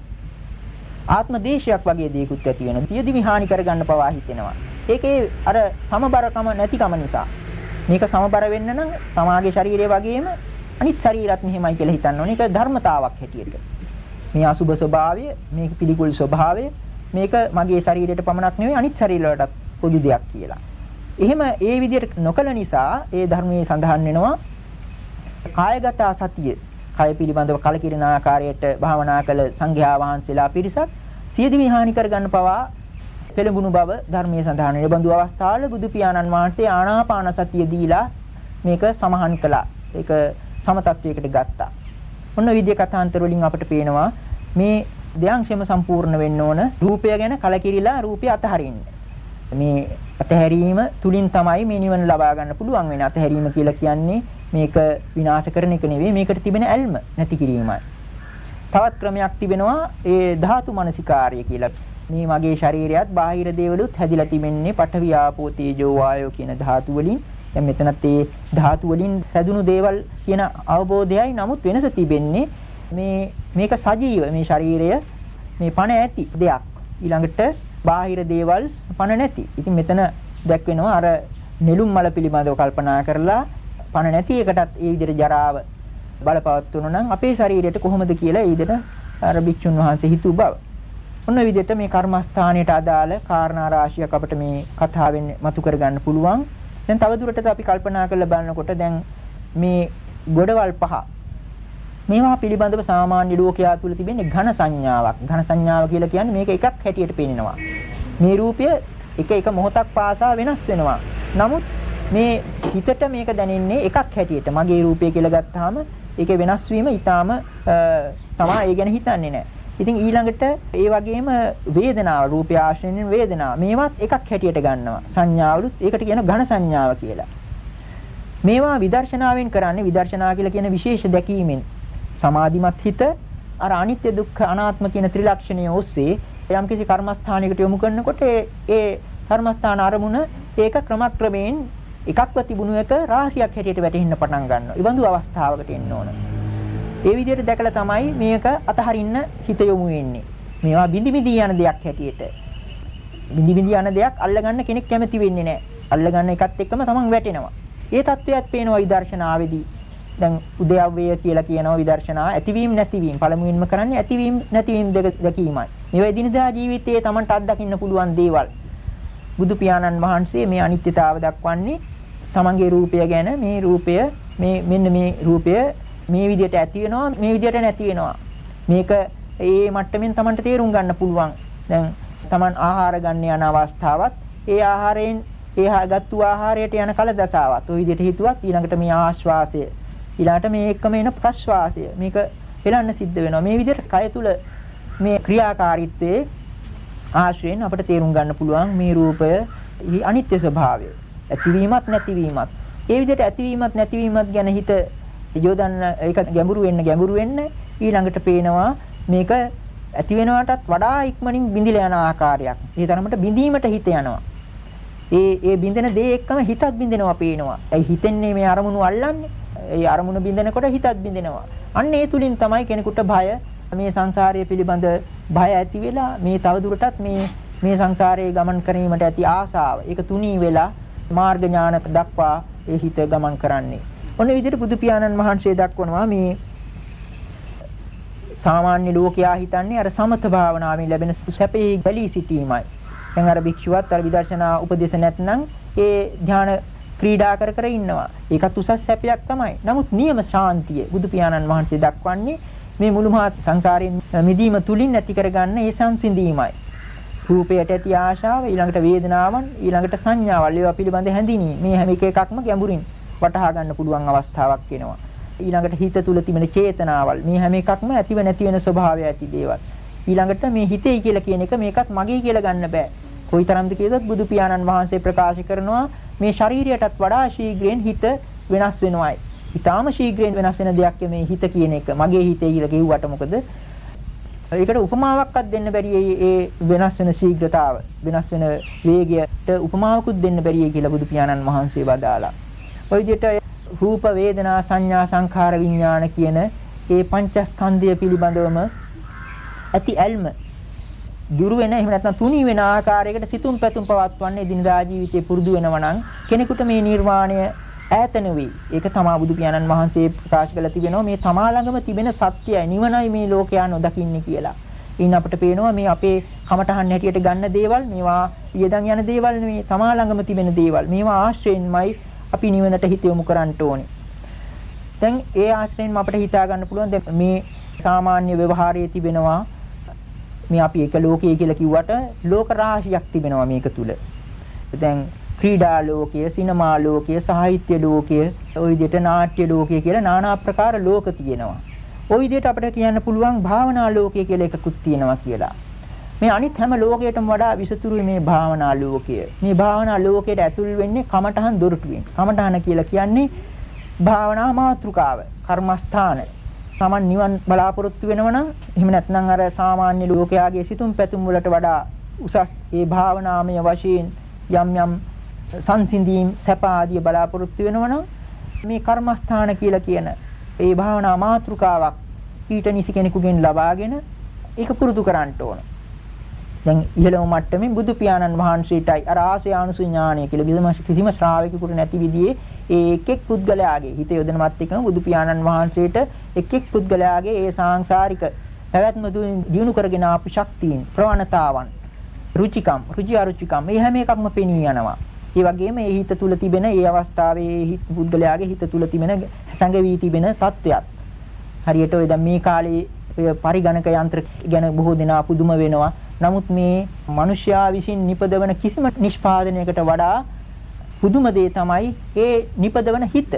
ආත්ම දේශයක් වගේ දේකුත් ඇති වෙනවා. සියදිවි හානි කරගන්න පවා හිතෙනවා. ඒකේ අර සමබරකම නැතිකම නිසා. මේක සමබර වෙන්න නම් තමාගේ ශරීරය වගේම අනිත් ශරීරත් මෙහෙමයි කියලා හිතන්න ඕනේ. ඒක ධර්මතාවක් හැටියට. මේ අසුබ ස්වභාවය, මේක පිළිකුල් ස්වභාවය, මේක මගේ ශරීරයට පමණක් නෙවෙයි අනිත් ශරීරවලටත් පොදු දෙයක් කියලා. එහෙම ඒ විදිහට නොකල නිසා ඒ ධර්මයේ සඳහන් වෙනවා කායගත සතිය කය පිළිබඳව කලකිරෙන ආකාරයට භාවනා කළ සංඝයා වහන්සේලා පිරිසක් සියදිවි හානි කරගන්න පවා පෙළඹුණු බව ධර්මයේ සඳහන් වෙන බඳු අවස්ථාවල බුදු පියාණන් වහන්සේ ආනාපාන සතිය දීලා මේක සමහන් කළා. ඒක සමතත්වයකට ගත්තා. ඔන්න විද්‍ය කතාන්තර වලින් අපිට පේනවා මේ දෙයන්ෂෙම සම්පූර්ණ වෙන්න ඕන රූපය ගැන කලකිරිලා රූපය අතහරින්න. මේ අතහැරීම තුලින් තමයි මේ නිවන ලබා ගන්න පුළුවන් වෙන්නේ. අතහැරීම කියලා කියන්නේ මේක විනාශ කරන එක නෙවෙයි මේකට තිබෙන ඇල්ම නැති කිරීමයි. තවත් ක්‍රමයක් තිබෙනවා ඒ ධාතු මනසිකාර්ය කියලා. මේ මගේ ශරීරයත් බාහිර දේවලුත් හැදිලා තිබෙන්නේ පඨවි ආපෝ තේජෝ වායෝ කියන ධාතු වලින්. දැන් මෙතනත් ඒ ධාතු වලින් හැදුණු දේවල් කියන අවබෝධයයි නමුත් වෙනස තිබෙන්නේ මේ මේක සජීව මේ ශරීරය මේ පණ ඇති දෙයක්. ඊළඟට බාහිර දේවල් පණ නැති. ඉතින් මෙතන දැක්වෙනවා අර නෙළුම් මල පිළිබඳව කල්පනා කරලා පණ නැති එකටත් ඒ විදිහට ජරාව බලපවත්වනු නම් අපේ ශරීරයට කොහොමද කියලා ඒ විදිහට අර භික්ෂුන් වහන්සේ හිතුව බව. ඔන්න විදිහට මේ කර්මස්ථානයට අදාළ කාරණා රාශියක් අපිට මේ කතාවෙන් මතු කරගන්න පුළුවන්. දැන් තවදුරටත් අපි කල්පනා කරලා බලනකොට දැන් මේ ගොඩවල් පහ මේවා පිළිබඳව සාමාන්‍ය ලෝකයා තුල තිබෙන ඝන සංඥාවක්. ඝන සංඥාව කියලා කියන්නේ මේක එකක් හැටියට පේනවා. මේ රූපය එක එක මොහොතක් පාසා වෙනස් වෙනවා. නමුත් මේ හිතට මේක දැනෙන්නේ එකක් හැටියට මගේ රූපය කියලා ගත්තාම ඒකේ වෙනස් වීම ඊටාම තමා ඒ ගැන හිතන්නේ නැහැ. ඉතින් ඊළඟට ඒ වගේම වේදනාව රූපය ආශ්‍රයෙන් වේදනාව මේවත් එකක් හැටියට ගන්නවා. සංඥාවලුත් ඒකට කියන ඝන සංඥාව කියලා. මේවා විදර්ශනාවෙන් කරන්නේ විදර්ශනා කියලා කියන විශේෂ දැකීමෙන් සමාධිමත් හිත අර අනිත්‍ය දුක්ඛ අනාත්ම කියන ත්‍රිලක්ෂණය ඔස්සේ යම්කිසි කර්මස්ථානයකට යොමු කරනකොට ඒ ඒ කර්මස්ථාන අරමුණ ඒක ක්‍රමක්‍රමයෙන් එකක්ව තිබුණු එක රාශියක් හැටියට වැටෙන්න පටන් ගන්නවා. ඉබඳු අවස්ථාවකට එන්න ඕන. ඒ විදිහට දැකලා තමයි මේක අතහරින්න හිත යොමු වෙන්නේ. මේවා බිඳි බිඳි යන දෙයක් හැටියට. බිඳි බිඳි යන දෙයක් අල්ලගන්න කෙනෙක් කැමති වෙන්නේ නැහැ. අල්ලගන්න එකත් එක්කම තමන් වැටෙනවා. ඒ தத்துவයත් පේනවා විදර්ශනාවේදී. දැන් උද්‍යව්‍ය කියලා කියනවා විදර්ශනා ඇතිවීම නැතිවීම පළමුවෙන්ම කරන්නේ ඇතිවීම නැතිවීම දෙක දැකීමයි. මේවා එදිනදා ජීවිතයේ Tamanට අත්දකින්න පුළුවන් දේවල්. බුදු පියාණන් වහන්සේ මේ අනිත්‍යතාව දක්වන්නේ Tamanගේ රූපය ගැන මේ රූපය මේ මෙන්න මේ රූපය මේ විදිහට ඇති වෙනවා මේ විදිහට නැති වෙනවා. මේක ඒ මට්ටමින් Tamanට තේරුම් ගන්න පුළුවන්. දැන් Taman ආහාර ගන්න යන අවස්ථාවත් ඒ ආහාරයෙන් ඒ ගත්තු ආහාරයට යන කල දසාවත් ওই විදිහට හිතුවත් ඊළඟට මේ ආශ්වාසය ඊළඟට මේ එක්කම එන ප්‍රශ්වාසය මේක හෙලන්න සිද්ධ වෙනවා මේ විදිහට කය තුල මේ ක්‍රියාකාරීත්වයේ ආශ්‍රයෙන් අපිට තේරුම් ගන්න පුළුවන් මේ රූපය අනිත්‍ය ස්වභාවය ඇතිවීමත් නැතිවීමත් ඒ විදිහට ඇතිවීමත් නැතිවීමත් ගැන හිත යොදන්න ඒක ගැඹුරු වෙන්න ගැඹුරු වෙන්න ඊළඟට පේනවා මේක ඇති වෙනවටත් වඩා ඉක්මනින් බිඳිලා යන ආකාරයක්. ඒ තරමට බිඳීමට හිත යනවා. ඒ ඒ බින්දෙන දේ එක්කම හිතත් බින්දෙනවා පේනවා. ඒ හිතෙන්නේ මේ අරමුණු අල්ලන්නේ. ඒ අරමුණ බින්දෙනකොට හිතත් බින්දෙනවා. අන්න ඒ තුලින් තමයි කෙනෙකුට භය මේ සංසාරය පිළිබඳ භය ඇති වෙලා මේ තවදුරටත් මේ මේ සංසාරයේ ගමන් කිරීමට ඇති ආසාව ඒක තුනී වෙලා මාර්ග ඥානක දක්වා ඒ හිත ගමන් කරන්නේ. ඔන්න විදිහට බුදු පියාණන් වහන්සේ දක්වනවා මේ සාමාන්‍ය ලෝකයා හිතන්නේ අර සමත භාවනාවෙන් ලැබෙන සැපේ බැලී සිටීමයි. දැන් අර භික්ෂුවත් අර විදර්ශනා උපදේශ නැත්නම් ඒ ධාන ක්‍රීඩා කර කර ඉන්නවා. ඒකත් උසස් සැපයක් තමයි. නමුත් නියම ශාන්තිය බුදු පියාණන් වහන්සේ දක්වන්නේ මේ මුළු මහත් සංසාරයෙන් මිදීම තුලින් ඇති කරගන්න ඒ සංසිඳීමයි. රූපයට ඇති ආශාව ඊළඟට වේදනාවන් ඊළඟට සංඥාවල් ඒවා පිළිබඳ හැඳිනීම මේ හැම එක එකක්ම ගැඹුරින් වටහා ගන්න පුළුවන් අවස්ථාවක් එනවා. ඊළඟට හිත තුල තිබෙන චේතනාවල් මේ හැම එකක්ම ඇතිව නැති වෙන ස්වභාවය ඇති දේවල්. ඊළඟට මේ හිතේ කියලා කියන එක මේකත් මගේ කියලා ගන්න බෑ. කොයිතරම්ද කියදොත් බුදු පියාණන් වහන්සේ ප්‍රකාශ කරනවා මේ ශරීරයටත් වඩා ශීඝ්‍රයෙන් හිත වෙනස් වෙනවායි. ඊටාම ශීඝ්‍රයෙන් වෙනස් වෙන දෙයක් මේ හිත කියන එක. මගේ හිතේ කියලා කිව්වට මොකද? ඒකට උපමාවක්වත් දෙන්න බැරි ඒ වෙනස් වෙන ශීඝ්‍රතාව වෙනස් වෙන වේගයට උපමාවකුත් දෙන්න බැරිය කියලා බුදු පියාණන් වහන්සේ වදාලා. ওই විදිහට රූප වේදනා සංඥා සංඛාර විඥාන කියන ඒ පංචස්කන්ධය පිළිබඳවම ඇති ඇල්ම දුරු වෙන එහෙම නැත්නම් තුනී වෙන ආකාරයකට සිතුම් පැතුම් පවත්වන්නේ දිනදා ජීවිතේ පුරුදු වෙනවා නම් කෙනෙකුට මේ නිර්වාණය ඈත නෙවෙයි. ඒක තමා බුදු පියාණන් වහන්සේ ප්‍රකාශ කළා තිබෙනවා මේ තමා ළඟම තිබෙන සත්‍යයි නිවනයි මේ ලෝකයා නොදකින්නේ කියලා. ඉන් අපිට පේනවා මේ අපේ කමටහන් හැටියට ගන්න දේවල් මේවා ඊයදන් යන දේවල් නෙවෙයි තමා ළඟම තිබෙන දේවල්. මේවා ආශ්‍රයෙන්මයි අපි නිවනට හිත යොමු කරන්න ඕනේ. දැන් ඒ ආශ්‍රයෙන්ම අපිට හිතා ගන්න පුළුවන් මේ සාමාන්‍ය ව්‍යවහාරයේ තිබෙනවා මේ අපි එක ලෝකය කියලා කිව්වට ලෝක රාශියක් තිබෙනවා මේක තුල. දැන් ක්‍රීඩා ලෝකය, සිනමා ලෝකය, සාහිත්‍ය ලෝකය, ওই විදිහට නාට්‍ය ලෝකය කියලා নানা ආකාර ලෝක තියෙනවා. ওই විදිහට අපිට කියන්න පුළුවන් භාවනා ලෝකය කියලා එකකුත් තියෙනවා කියලා. මේ අනිත් හැම ලෝකයකටම වඩා විසතුරුයි මේ භාවනා ලෝකය. මේ භාවනා ලෝකයට ඇතුල් වෙන්නේ කමඨහන් දොරටුවෙන්. කමඨහන කියලා කියන්නේ භාවනා මාතෘකාව, කර්මස්ථාන. Taman නිවන් බලාපොරොත්තු වෙනවනම් එහෙම නැත්නම් අර සාමාන්‍ය ලෝකයාගේ සිතුම් පැතුම් වලට වඩා උසස් ඒ භාවනාමය වශයෙන් යම් යම් සංසිඳීම් සැප ආදී බලාපොරොත්තු වෙනවනම් මේ කර්මස්ථාන කියලා කියන ඒ භාවනා මාතෘකාවක් ඊට නිසි කෙනෙකුගෙන් ලබාගෙන ඒක පුරුදු කරන්න ඕන. දැන් ඉහළම මට්ටමින් බුදු පියාණන් වහන්සේටයි අර ආසයානුසු ඥානය කියලා කිසිම ශ්‍රාවකෙකුට නැති විදිහේ ඒ එක් එක් පුද්ගලයාගේ හිත යොදනවත් එකම බුදු පියාණන් වහන්සේට එක් එක් පුද්ගලයාගේ ඒ සාංශාරික පැවැත්ම දිනු කරගෙන ආපු ශක්තියින් ප්‍රවණතාවන් රුචිකම් රුචි අරුචිකම් මේ හැම එකක්ම පෙනී යනවා. ඒ වගේම මේ හිත තුල තිබෙන ඒ අවස්ථාවේ පුද්ගලයාගේ හිත තුල තිබෙන සංගවී තිබෙන තත්වයක්. හරියට ඔය දැන් මේ කාලේ ඔය පරිගණක යන්ත්‍ර ගැන බොහෝ දෙනා පුදුම වෙනවා. නමුත් මේ මිනිස්යා විසින් නිපදවන කිසිම නිෂ්පාදනයකට වඩා පුදුම දේ තමයි ඒ නිපදවන හිත.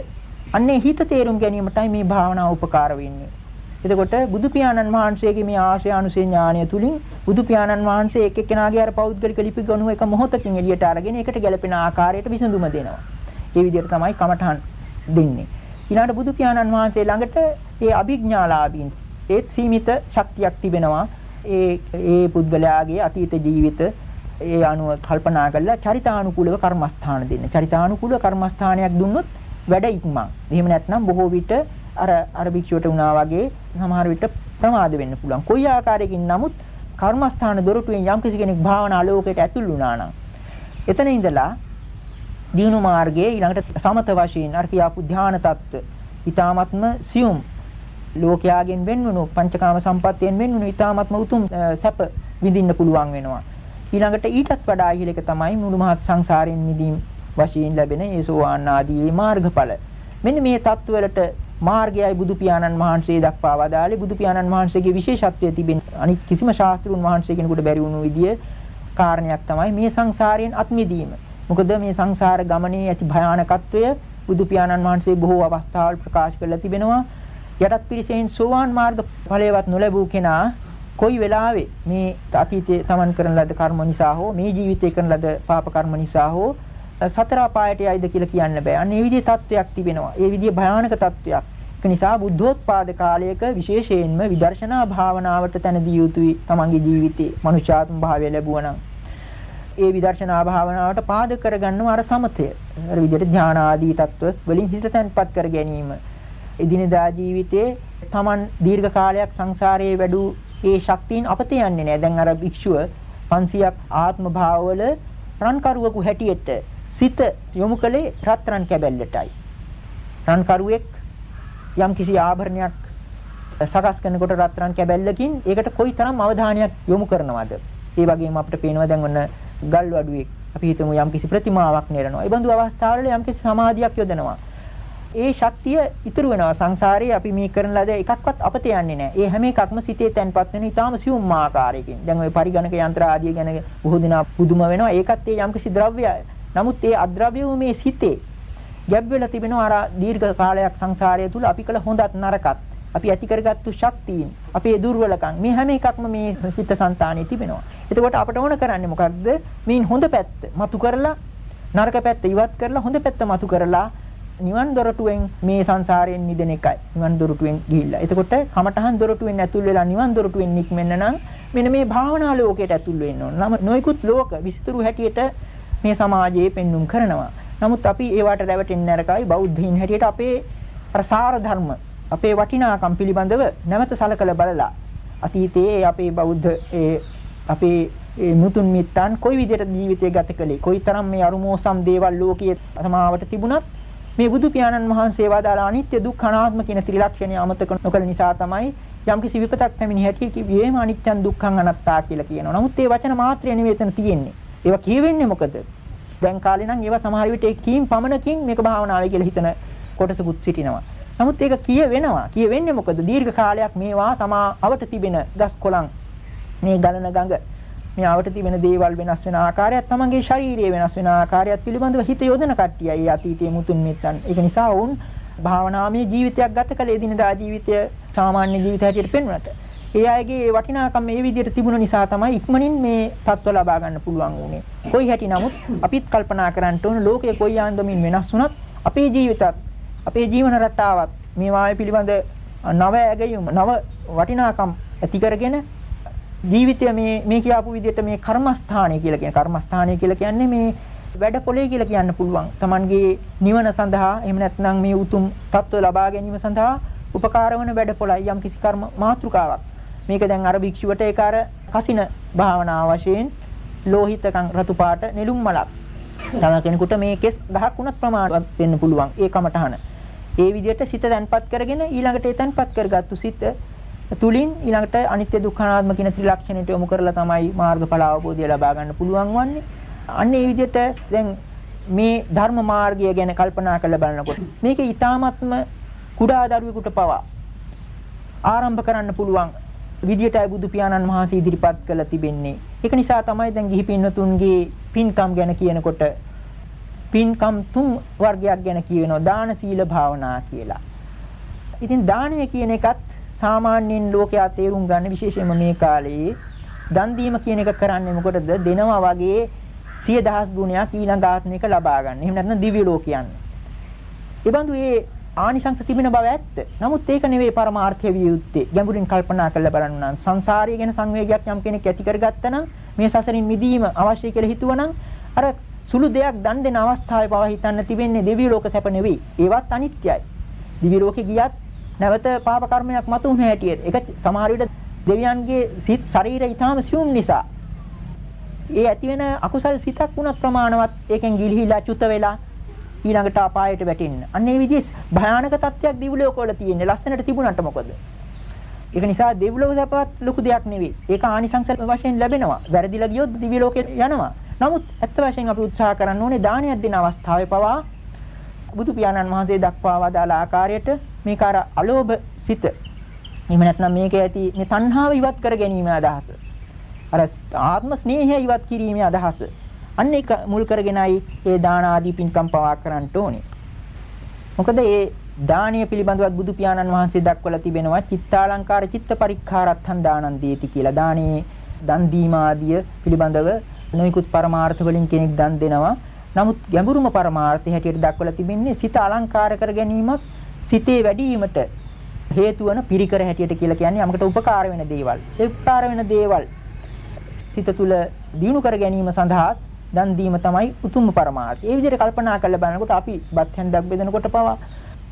අන්නේ හිත තේරුම් ගැනීමටයි මේ භාවනාව උපකාර වෙන්නේ. එතකොට බුදු පියාණන් වහන්සේගේ මේ ආශය අනුසය ඥානය තුලින් බුදු පියාණන් වහන්සේ එක එක්කෙනාගේ අර පෞද්ගලික ලිපි ගණුව එක මොහොතකින් එළියට අරගෙන ඒකට ගැළපෙන ආකාරයට විසඳුම දෙනවා. ඒ විදිහට තමයි කමඨහන් දෙන්නේ. ඊළඟට බුදු පියාණන් වහන්සේ ළඟට ඒ අභිඥාලාභීන් ඒත් සීමිත ශක්තියක් තිබෙනවා. ඒ ඒ පුද්ගලයාගේ අතීත ජීවිත ඒ අනුව කල්පනා කරලා චරිතානුකූලව කර්මස්ථාන දෙන්න. චරිතානුකූලව කර්මස්ථානයක් දුන්නොත් වැඩ ඉක්මන්. එහෙම නැත්නම් බොහෝ විට අර අර භික්ෂුවට වුණා වගේ සමහර විට ප්‍රමාද වෙන්න පුළුවන්. කොයි ආකාරයකින් නමුත් කර්මස්ථාන දොරටුවෙන් යම් කෙනෙක් භාවනා ලෝකයට ඇතුල් වුණා නම් එතන ඉඳලා දිනු මාර්ගයේ ඊළඟට සමත වශයෙන් අර කියාපු ධාන තත්ත්ව ඊ타ත්ම සියුම් ලෝකයාගෙන් වෙන්වුණු පංචකාම සම්පත්තියෙන් වෙන්වුණු ඊ타ත්ම උතුම් සැප විඳින්න පුළුවන් වෙනවා. ඊළඟට ඊටත් වඩා ඉහළ එක තමයි මුළු මහත් සංසාරයෙන් මිදීම වශයෙන් ලැබෙන ඒ සෝවාන් ආදී මාර්ගඵල. මෙන්න මේ தත්වලට මාර්ගයයි බුදු පියාණන් වහන්සේ දක්වා වදාළේ. බුදු පියාණන් වහන්සේගේ විශේෂත්වය තිබෙන අනිත් කිසිම ශාස්ත්‍රුන් වහන්සේ කෙනෙකුට බැරි වුණු විදිය කාරණයක් තමයි මේ සංසාරයෙන් අත්මිදීම මොකද මේ සංසාර ගමනේ ඇති භයානකත්වය බුදු පියාණන් වහන්සේ බොහෝ අවස්ථාවල් ප්‍රකාශ කරලා තිබෙනවා. යටත් පිරිසෙන් සෝවාන් මාර්ග ඵලයවත් නොලැබූ කෙනා කොයි වෙලාවේ මේ අතීතයේ සමන් කරන ලද කර්ම නිසා හෝ මේ ජීවිතයේ කරන ලද පාප කර්ම නිසා හෝ සතර අපායට යයිද කියලා කියන්න බෑ. අන්න ඒ විදිහේ තත්වයක් තිබෙනවා. ඒ විදිහේ භයානක තත්වයක්. ඒක නිසා බුද්ධෝත්පාද කාලයක විශේෂයෙන්ම විදර්ශනා භාවනාවට තැනදී යුතුයි තමන්ගේ ජීවිතේ. මනුෂ්‍යාත්ම භාවය ලැබුවා නම්. ඒ විදර්ශනා භාවනාවට පාදක කරගන්නව අර සමතය. අර විදිහට ධාන ආදී තත්ත්ව වලින් හිත තැන්පත් කර ගැනීම. එදිනදා ජීවිතයේ Taman දීර්ඝ කාලයක් සංසාරයේ වැඩු ඒ ශක්තියින් අපතේ යන්නේ නැහැ. දැන් අර භික්ෂුව 500ක් ආත්ම භාවවල රන්කරුවෙකු හැටියට සිත යොමු කළේ රත්රන් කැබැල්ලටයි. රන්කරුවෙක් යම් කිසි ආභරණයක් සකස් කරනකොට රත්රන් කැබැල්ලකින් ඒකට කොයිතරම් අවධානයක් යොමු කරනවද? ඒ වගේම අපිට පේනවා දැන් ඔන්න ගල් වඩුවෙක් අපි හිතමු යම්කිසි ප්‍රතිමාවක් නෙරනවා. ඒ බඳු අවස්ථාවල යම්කිසි සමාධියක් යොදනවා. ඒ ශක්තිය ඉතුරු වෙනවා සංසාරේ අපි මේ කරන ලද එකක්වත් අපත යන්නේ නැහැ. ඒ හැම එකක්ම සිතේ තැන්පත් වෙන ඉතාම සියුම් ආකාරයකින්. දැන් ওই පරිගණක යන්ත්‍ර ආදිය ගැන බොහෝ දෙනා පුදුම වෙනවා. ඒකත් ඒ යම්කිසි ද්‍රව්‍යය. නමුත් ඒ අද්‍රව්‍යව මේ සිතේ ගැබ් වෙලා තිබෙනවා අර දීර්ඝ කාලයක් සංසාරය තුල අපි කළ හොඳත් නරකත් අපි ඇති කරගත්තු ශක්තියින් අපේ දුර්වලකම් මේ හැම එකක්ම මේ සිත సంతානෙ තිබෙනවා. එතකොට අපට ඕන කරන්නේ මොකක්ද? මේන් හොඳ පැත්ත මතු කරලා නරක පැත්ත ඉවත් කරලා හොඳ පැත්ත මතු කරලා නිවන් දොරටුවෙන් මේ සංසාරයෙන් මිදෙන එකයි. නිවන් දොරටුවෙන් ගිහිල්ලා. එතකොට කමඨහන් දොරටුවෙන් ඇතුල් වෙලා නිවන් දොරටුවෙන් නික්මෙන්න නම් මෙන්න මේ භාවනා ලෝකයට ඇතුල් වෙන්න ඕන. නම නොයිකුත් ලෝක විසිතුරු හැටියට මේ සමාජයේ පෙන්눔 කරනවා. නමුත් අපි ඒවට රැවටෙන්නේ නැරකයි බෞද්ධයින් හැටියට අපේ අර සාර ධර්ම අපේ වටිනාකම් පිළිබඳව නැවත සලකලා බලලා අතීතයේ අපේ බෞද්ධ ඒ අපේ ඒ මුතුන් මිත්තන් කොයි විදිහට ජීවිතය ගත කළේ කොයිතරම් මේ අරුමෝසම් දේවල් ලෝකයේ සමාවට තිබුණත් මේ බුදු පියාණන් වහන්සේ වදාළ අනිත්‍ය දුක්ඛ අනාත්ම කියන ත්‍රිලක්ෂණය අමතක නොකළ නිසා තමයි යම්කිසි විපතක් පැමිණි හැටි කිව්වේම අනිත්‍යං දුක්ඛං අනාත්තා කියලා කියනවා. නමුත් මේ වචන මාත්‍රය නෙවෙයි එතන තියෙන්නේ. ඒවා කියවෙන්නේ මොකද? දැන් කාලේ නම් ඒවා සමහර විට ඒ කීම් පමණකින් මේක භාවනාවේ කියලා හිතන කොටසකුත් සිටිනවා. නමුත් ඒක කිය වෙනවා. කිය වෙන්නේ මොකද? දීර්ඝ කාලයක් මේවා තමා අවට තිබෙන ගස් කොළන් මේ ගලන ගඟ මෙයාට තිබෙන දේවල් වෙනස් වෙන ආකාරයත් තමන්ගේ ශාරීරිය වෙනස් වෙන ආකාරයත් පිළිබඳව හිත යොදන කට්ටියයි අතීතයේ මුතුන් මිත්තන්. ඒක නිසා වුන් භාවනාමය ජීවිතයක් ගත කළේ දිනදා ජීවිතය සාමාන්‍ය ජීවිත හැටියට පෙන්වන්නට. ඒ අයගේ වටිනාකම මේ විදිහට තිබුණ නිසා තමයි ඉක්මනින් මේ තත්ත්ව ලබා ගන්න පුළුවන් වුණේ. කොයි හැටි නමුත් අපිත් කල්පනා කරන්න ඕන ලෝකයේ කොයි ආන්දමින් වෙනස් වුණත් අපේ ජීවිතත් අපේ ජීවන රටාවත් මේ වාය පිළිබඳ නව ඇගයුම නව වටිනාකම් ඇති කරගෙන ජීවිතය මේ මේ කියාපු විදිහට මේ කර්මස්ථානය කියලා කියන කර්මස්ථානය කියලා කියන්නේ මේ වැඩ පොලේ කියලා කියන්න පුළුවන්. Tamanගේ නිවන සඳහා එහෙම නැත්නම් මේ උතුම් தত্ত্ব ලබා ගැනීම සඳහා උපකාර වන වැඩ පොලයි යම් කිසි කර්ම මාතෘකාවක්. මේක දැන් අර භික්ෂුවට ඒක අර කසින භාවනාව වශයෙන් ලෝහිතකම් රතු පාට නෙළුම් මලක්. තව කෙනෙකුට මේ කෙස් ගහක් වුණත් ප්‍රමාණවත් වෙන්න පුළුවන්. ඒ කමටහන. ඒ විදිහට සිත තැන්පත් කරගෙන ඊළඟට ඒ තැන්පත් කරගත්තු සිත තුලින් ඊළඟට අනිත්‍ය දුක්ඛනාත්ම කියන ත්‍රිලක්ෂණයට යොමු කරලා තමයි මාර්ගඵල අවබෝධය ලබා ගන්න පුළුවන් වන්නේ. අන්න ඒ විදිහට දැන් මේ ධර්ම මාර්ගය ගැන කල්පනා කරලා බලනකොට මේක ඊ타ත්ම කුඩා දරුවෙකුට පවා ආරම්භ කරන්න පුළුවන් විදියටයි බුදු පියාණන් වහන්සේ ඉදිරිපත් කළ තිබෙන්නේ. ඒක නිසා තමයි දැන් ගිහි පින්නතුන්ගේ පින්කම් ගැන කියනකොට පින්කම් තුන් වර්ගයක් ගැන කියවෙනවා දාන සීල භාවනා කියලා. ඉතින් දානය කියන එකත් සාමාන්‍යයෙන් ලෝකයා තේරුම් ගන්න විශේෂයෙන්ම මේ කාලේ දන් දීම කියන එක කරන්නේ මොකටද දෙනවා වගේ සිය දහස් ගුණයක් ඊළඟ ආත්මික ලබා ගන්න. එහෙම නැත්නම් දිව්‍ය ලෝකයන්. ඒ බඳු ඒ ආනිසංස තිබෙන බව ඇත්ත. නමුත් ඒක නෙවෙයි පරමාර්ථය විය යුත්තේ. ගැඹුරින් කල්පනා කරලා බලන්න නම් සංසාරය ගැන සංවේගයක් යම් කෙනෙක් ඇති කරගත්තා නම් මේ සසරින් මිදීම අවශ්‍ය කියලා හිතුවනම් අර සුළු දෙයක් දන් දෙන අවස්ථාවේ පවා හිතන්න තිබෙන්නේ දිව්‍ය ලෝක සැප නෙවෙයි. ඒවත් අනිත්‍යයි. දිව්‍ය ලෝකේ ගියත් නැවත පාප කර්මයක් මතුන හැටියට. ඒක සමහර විට දෙවියන්ගේ සිත් ශරීරය ඊටාම සියුම් නිසා ඒ ඇති වෙන අකුසල් සිතක් වුණත් ප්‍රමාණවත් ඒකෙන් ගිලිහිලා චුත වෙලා ඊළඟට අපායට වැටෙන්න. අන්න ඒ විදිහේ භයානක තත්ත්වයක් දිව්‍ය ලෝකවල තියෙන්නේ. ලස්සනට තිබුණාට මොකද? ඒක නිසා දෙව්ලොව සැපවත් ලොකු දෙයක් නෙවෙයි. ඒක ආනිසංස වශයෙන් ලැබෙනවා. වැරදිලා ගියොත් දිව්‍ය ලෝකෙට යනවා. නමුත් ඇත්ත වශයෙන් අපි උත්සාහ කරන්න ඕනේ දානයක් දෙන අවස්ථාවේ පවා බුදු පියාණන් වහන්සේ දක්වා වදාළ ආකාරයට මේක අර අලෝභ සිත. එහෙම නැත්නම් මේකේ ඇති මේ තණ්හාව ඉවත් කර ගැනීම අදහස. අර ආත්ම ස්නේහය ඉවත් කිරීමේ අදහස. අන්න ඒක මුල් කරගෙනයි ඒ දාන ආදී පින්කම් පවා කරන්න ඕනේ. මොකද ඒ දානීය පිළිබඳවත් බුදු පියාණන් වහන්සේ දක්වලා තිබෙනවා චිත්තාලංකාර චිත්ත පරික්ඛාරත්තන් දානං දීති කියලා. දානේ දන් දීම ආදිය පිළිබඳව නොයිකුත් පරමාර්ථ වලින් කෙනෙක් දන් දෙනවා. නමුත් ගැඹුරුම පරමාර්ථය හැටියට දක්වලා තිබෙන්නේ සිත අලංකාර කර ගැනීමත් සිතේ වැඩිවීමට හේතු වන පිරිකර හැටියට කියලා කියන්නේ යමකට උපකාර වෙන දේවල්. ඒ උපකාර වෙන දේවල් සිත තුළ දිනු කර ගැනීම සඳහා දන් දීම තමයි උතුම්ම පරමාර්ථය. ඒ විදිහට කල්පනා කරලා බලනකොට අපි බත් හැන්දක් බෙදනකොට පවා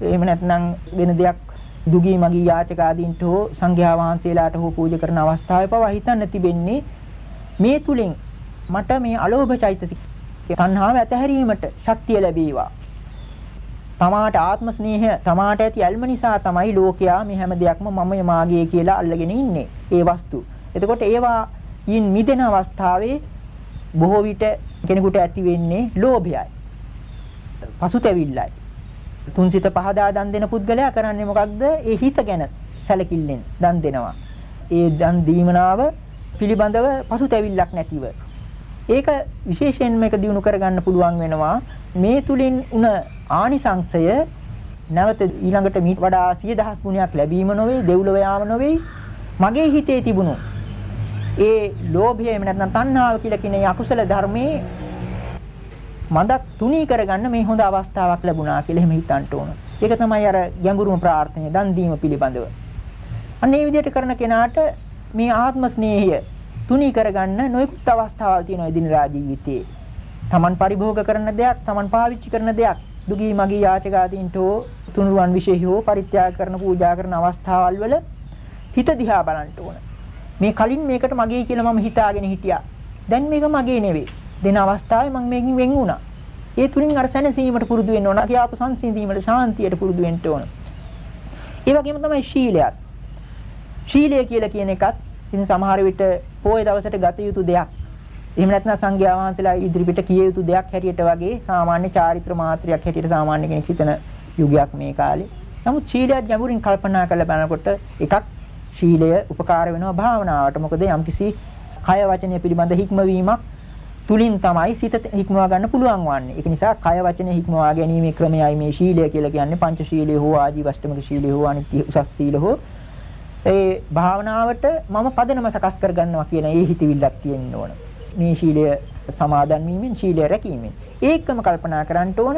එහෙම නැත්නම් වෙන දෙයක් දුගී මගී යාචක ආදීන්ට හෝ සංඝයා වහන්සේලාට හෝ පූජා කරන අවස්ථාවේ පවා හිතන්න තිබෙන්නේ මේ තුලින් මට මේ අලෝභ චෛතසික තණ්හාව ඇතහැරීමට ශක්තිය ලැබේවා. තමාට ආත්ම ස්නේහය තමාට ඇති ඇල්ම නිසා තමයි ලෝකයා මේ හැම දෙයක්ම මම මාගේ කියලා අල්ලගෙන ඉන්නේ. ඒ වස්තු. එතකොට ඒවා යින් මිදෙන අවස්ථාවේ බොහෝ විට කෙනෙකුට ඇති වෙන්නේ ලෝභයයි. පසුතැවිල්ලයි. තුන්සිත පහදා දන් දෙන පුද්ගලයා කරන්නේ මොකක්ද? ඒ හිත ගැන සැලකිල්ලෙන් දන් දෙනවා. ඒ දන් දීමනාව පිළිබඳව පසුතැවිල්ලක් නැතිව. ඒක විශේෂයෙන් මේක දිනු කරගන්න පුළුවන් වෙනවා. මේ තුලින් උන ආනිසංශය නැවත ඊළඟට මීට වඩා 10000 ගුණයක් ලැබීම නොවේ, දෙව්ලොව යාම නොවේ. මගේ හිතේ තිබුණු ඒ ලෝභය එහෙම නැත්නම් තණ්හාව කියලා කියන අකුසල ධර්මයේ මඳක් තුනී කරගන්න මේ හොඳ අවස්ථාවක් ලැබුණා කියලා එහෙම හිතන්න ඕන. ඒක තමයි අර ගැඹුරුම ප්‍රාර්ථනය දන් දීම පිළිබඳව. අන්න ඒ විදිහට කරන කෙනාට මේ ආත්ම ස්නේහය තුනී කරගන්න නොයෙකුත් අවස්ථාවල් තියෙනවා එදිනදා ජීවිතයේ. Taman පරිභෝග කරන දෙයක්, Taman පාවිච්චි කරන දෙයක්, දුගී මගී යාචකාදීන්ට හෝ තුනුරුවන් විශේෂ හෝ පරිත්‍යාග කරන පූජා කරන අවස්ථාවල් වල හිත දිහා බලන්න ඕන. මේ කලින් මේකට මගේ කියලා මම හිතාගෙන හිටියා. දැන් මේක මගේ නෙවෙයි. දෙන අවස්ථාවේ මම මේකෙන් වෙන් වුණා. ඒ තුලින් අර සැනසීමට පුරුදු වෙන්න ඕන. කියාපු සංසිඳීමට ශාන්තියට පුරුදු වෙන්න ඕන. ඒ වගේම තමයි ශීලයත්. ශීලය කියලා කියන එකත් ඉතින් සමහර විට පොයේ දවසට ගත යුතු දෙයක්. එහෙම නැත්නම් සංඝයා වහන්සේලා ඉදිරිපිට කිය යුතු දෙයක් හැටියට වගේ සාමාන්‍ය චාරිත්‍ර මාත්‍රයක් හැටියට සාමාන්‍ය කෙනෙක් හිතන යුගයක් මේ කාලේ. නමුත් ශීලයක් ගැඹුරින් කල්පනා කරලා බලනකොට එකක් ශීලය උපකාර වෙනවා භාවනාවට. මොකද යම්කිසි කය වචනය පිළිබඳ හික්මවීමක් තුලින් තමයි සිත හික්මවා ගන්න පුළුවන් වන්නේ. ඒක නිසා කය වචනේ හික්මවා ගැනීමේ ක්‍රමයයි මේ ශීලය කියලා කියන්නේ පංචශීලය හෝ ආජීවෂ්ටමික ශීලය හෝ අනිත්‍ය උසස් සීල හෝ ඒ භාවනාවට මම පදනම සකස් කර ගන්නවා කියන ඒ හිතවිල්ලක් තියෙන්න ඕන. මේ ශීලය සමාදන් වීමෙන් ශීලය රැකීමෙන්. ඒකම කල්පනා කරන්න ඕන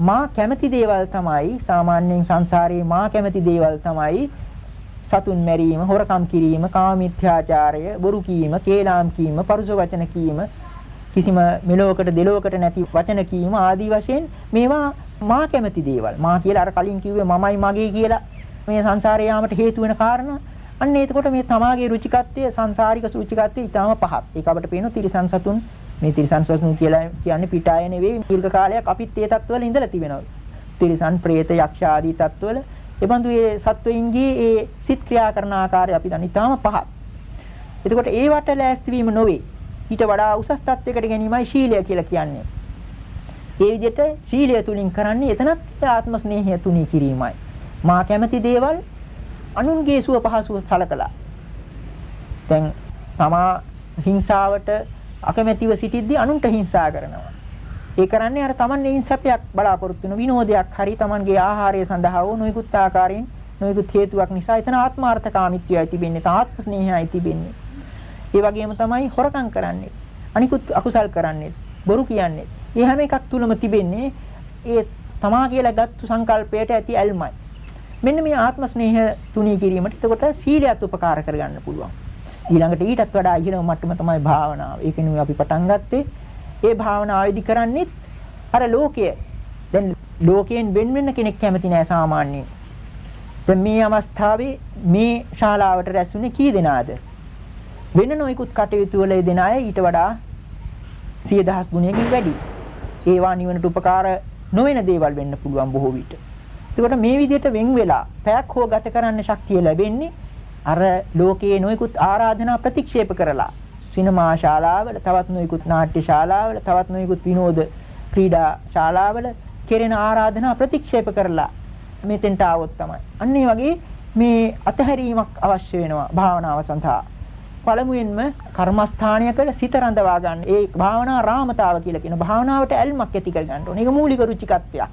මා කැමති දේවල් තමයි සාමාන්‍යයෙන් සංසාරේ මා කැමති දේවල් තමයි සතුන් මැරීම, හොරකම් කිරීම, කාමීත්‍යාචාරය, බොරු කීම, කේලාම් කීම, පරුස වචන කීම, කිසිම මෙලොවකට දෙලොවකට නැති වචන කීම ආදී වශයෙන් මේවා මා කැමති දේවල්. මා කියලා අර කලින් කිව්වේ මමයි මගේ කියලා මේ සංසාරේ යාමට හේතු වෙන කාරණා. අන්න එතකොට මේ තමාගේ රුචිකත්වය සංසාරික සූචිකත්වය ඊටාම පහත්. ඒක අපිට පේන තිරිසන් සතුන් මේ තිරිසන් සතුන් කියලා කියන්නේ පිටාය නෙවෙයි දීර්ඝ කාලයක් අපිත් ඒ තත්ත්වවල ඉඳලා තිබෙනවා. තිරිසන්, പ്രേත, යක්ෂ ආදී තත්ත්වවල එබඳු ඒ සත්වයින්ගේ ඒ සිත් ක්‍රියා කරන ආකාරය අපි දන්න ඉතාම පහත්. එතකොට ඒවට ලෑස්ති වීම නොවේ. ඊට වඩා උසස් තත්වයකට ගැනීමයි ශීලය කියලා කියන්නේ. ඒ විදිහට ශීලය තුලින් කරන්නේ එතනත් ආත්ම ස්නේහය තුනී කිරීමයි. මා කැමති දේවල් අනුන්ගේ සුව පහසුව සලකලා. දැන් තමා හිංසාවට අකමැතිව සිටිද්දී අනුන්ට හිංසා කරනවා. ඒ කරන්නේ අර Taman සැපයක් බලාපොරොත්තු වෙන විනෝදයක් හරි Tamanගේ ආහාරය සඳහා වූ නොයෙකුත් ආකාරයෙන් නොයෙකුත් හේතුවක් නිසා එතන ආත්මාර්ථකාමීත්වයයි තිබෙන්නේ තාත්ම ස්නේහයයි තිබෙන්නේ. ඒ වගේම තමයි හොරකම් කරන්නේ. අනිකුත් අකුසල් කරන්නේ. බොරු කියන්නේ. ඒ හැම එකක් තුලම තිබෙන්නේ ඒ තමා කියලා ගත්තු සංකල්පයට ඇති ඇල්මයි. මෙන්න මේ ආත්ම ස්නේහය තුනී කිරීමට එතකොට සීලයත් උපකාර කරගන්න පුළුවන්. ඊළඟට ඊටත් වඩා ඉහළම මට්ටම තමයි භාවනාව. ඒක නෙවෙයි අපි පටන් ගත්තේ. ඒ භාවනාවේදී කරන්නේ අර ලෝකය. දැන් ලෝකයෙන් වෙන් වෙන්න කෙනෙක් කැමති නෑ සාමාන්‍යයෙන්. දැන් මේ අවස්ථාවේ මේ ශාලාවට රැස්ුනේ කී දෙනාද? වෙන නොයෙකුත් කටයුතු වල යෙදෙන අය ඊට වඩා 10000 ගුණයකින් වැඩි. ඒවා නිවනට උපකාර නොවන දේවල් වෙන්න පුළුවන් බොහෝ විට. එතකොට මේ විදිහට වෙන් වෙලා පැයක් හෝ ගත කරන්න ශක්තිය ලැබෙන්නේ අර ලෝකයේ නොයෙකුත් ආරාධනා ප්‍රතික්ෂේප කරලා සිනමා ශාලාවල තවත් නොයෙකුත් නාට්‍ය ශාලාවල තවත් නොයෙකුත් විනෝද ක්‍රීඩා ශාලාවල කෙරෙන ආරාධනා ප්‍රතික්ෂේප කරලා මෙතෙන්ට ආවොත් තමයි. අන්න වගේ මේ අතහැරීමක් අවශ්‍ය වෙනවා භාවනාව සඳහා. පළමුවෙන්ම කර්මස්ථානයකට සිත රඳවා ගන්න. ඒ භාවනා රාමතාව කියලා කියන භාවනාවට ඇල්මක් ඇති කර ගන්න ඕනේ. ඒක මූලික රුචිකත්වයක්.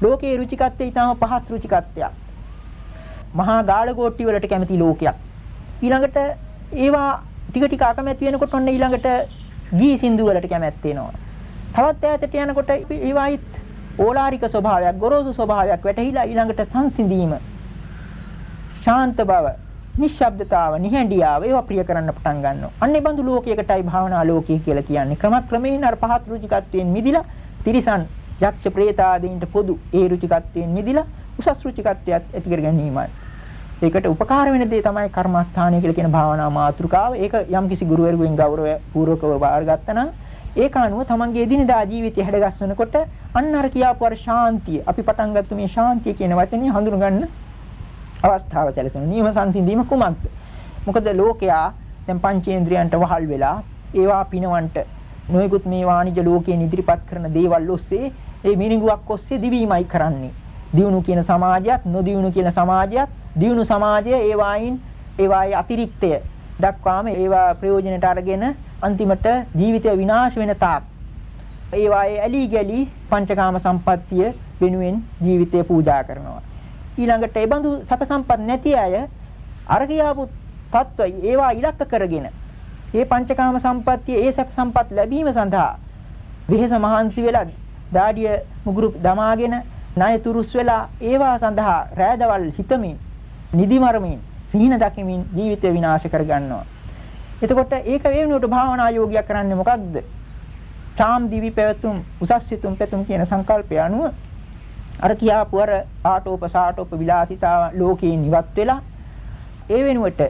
ලෝකයේ රුචිකත්වය ඊටම පහත් රුචිකත්වයක්. මහා ගාලගෝට්ටි වලට කැමති ලෝකයක්. ඊළඟට ඒවා ටික ටික අකමැති වෙනකොට ඔන්න ඊළඟට ගී සින්දු වලට කැමැත්ත එනවා. තවත් ඈතට යනකොට ඒවායිත් ඕලාරික ස්වභාවයක් ගොරෝසු ස්වභාවයක් වැටහිලා ඊළඟට සංසිඳීම ශාන්ත බව නිශ්ශබ්දතාව නිහඬියාව ඒවා ප්‍රිය කරන්න පටන් ගන්නවා. අන්නේ බඳු ලෝකයකටයි භාවනා ලෝකය කියලා කියන්නේ. ක්‍රමක්‍රමයෙන් අර පහත් රුචිකත්වයෙන් මිදිලා තිරිසන් යක්ෂ ප්‍රේත ආදීන්ට පොදු ඒ රුචිකත්වයෙන් මිදිලා උසස් රුචිකත්වයක් ඇති කර ගැනීමයි. ඒකට උපකාර වෙන දේ තමයි කර්මස්ථානය කියලා කියන භාවනා මාතෘකාව. ඒක යම්කිසි ගුරුවරයෙකුගෙන් ගෞරව පූර්වකව බාරගත්තා නම් ඒක අනුව තමන්ගේ එදිනදා ජීවිතය හැඩගස්වනකොට අන්න අර කියාපු අර ශාන්තිය අපි පටන් ගත්ත මේ ශාන්තිය කියන වචනේ හඳුනගන්න අවස්ථාව සැලසෙන නියම සංසිඳීම කුමක්ද මොකද ලෝකයා දැන් පංචේන්ද්‍රයන්ට වහල් වෙලා ඒවා පිනවන්ට නොයෙකුත් මේ වාණිජ ලෝකයෙන් ඉදිරිපත් කරන දේවල් ඔස්සේ ඒ මිරිඟුවක් ඔස්සේ දිවීමයි කරන්නේ. දියුණු කියන සමාජයත් නොදියුණු කියන සමාජයත් දියුණු සමාජය ඒ වයින් ඒ වායේ අතිරික්තය දක්වාම ඒවා ප්‍රයෝජනට අරගෙන අන්තිමට ජීවිතය විනාශ වෙන තාක් ඒ වායේ ඇලි ගලි පංචකාම සම්පත්තිය වෙනුවෙන් ජීවිතය පූජා කරනවා ඊළඟට ඒ බඳු සැප සම්පත් නැති අය අර කියාපු තත්ත්වය ඒවා ඉලක්ක කරගෙන ඒ පංචකාම සම්පත්තිය ඒ සැප සම්පත් ලැබීම සඳහා විහෙස මහන්සි වෙලා දාඩිය මුගුරු දමාගෙන ණය තුරුස් වෙලා ඒවා සඳහා රෑදවල් හිතමින් නිදිමරමින් සිහින දකිමින් ජීවිතය විනාශ කරගන්නවා. එතකොට ඒක වේනුවට භාවනා යෝගියක් කරන්නේ මොකක්ද? චාම් දිවි පැවතුම් උසස් සිතුම් පැතුම් කියන සංකල්පය අනුව අර කියාපු අර ආටෝප සාටෝප විලාසිතා ලෝකයෙන් ඉවත් වෙලා ඒ වෙනුවට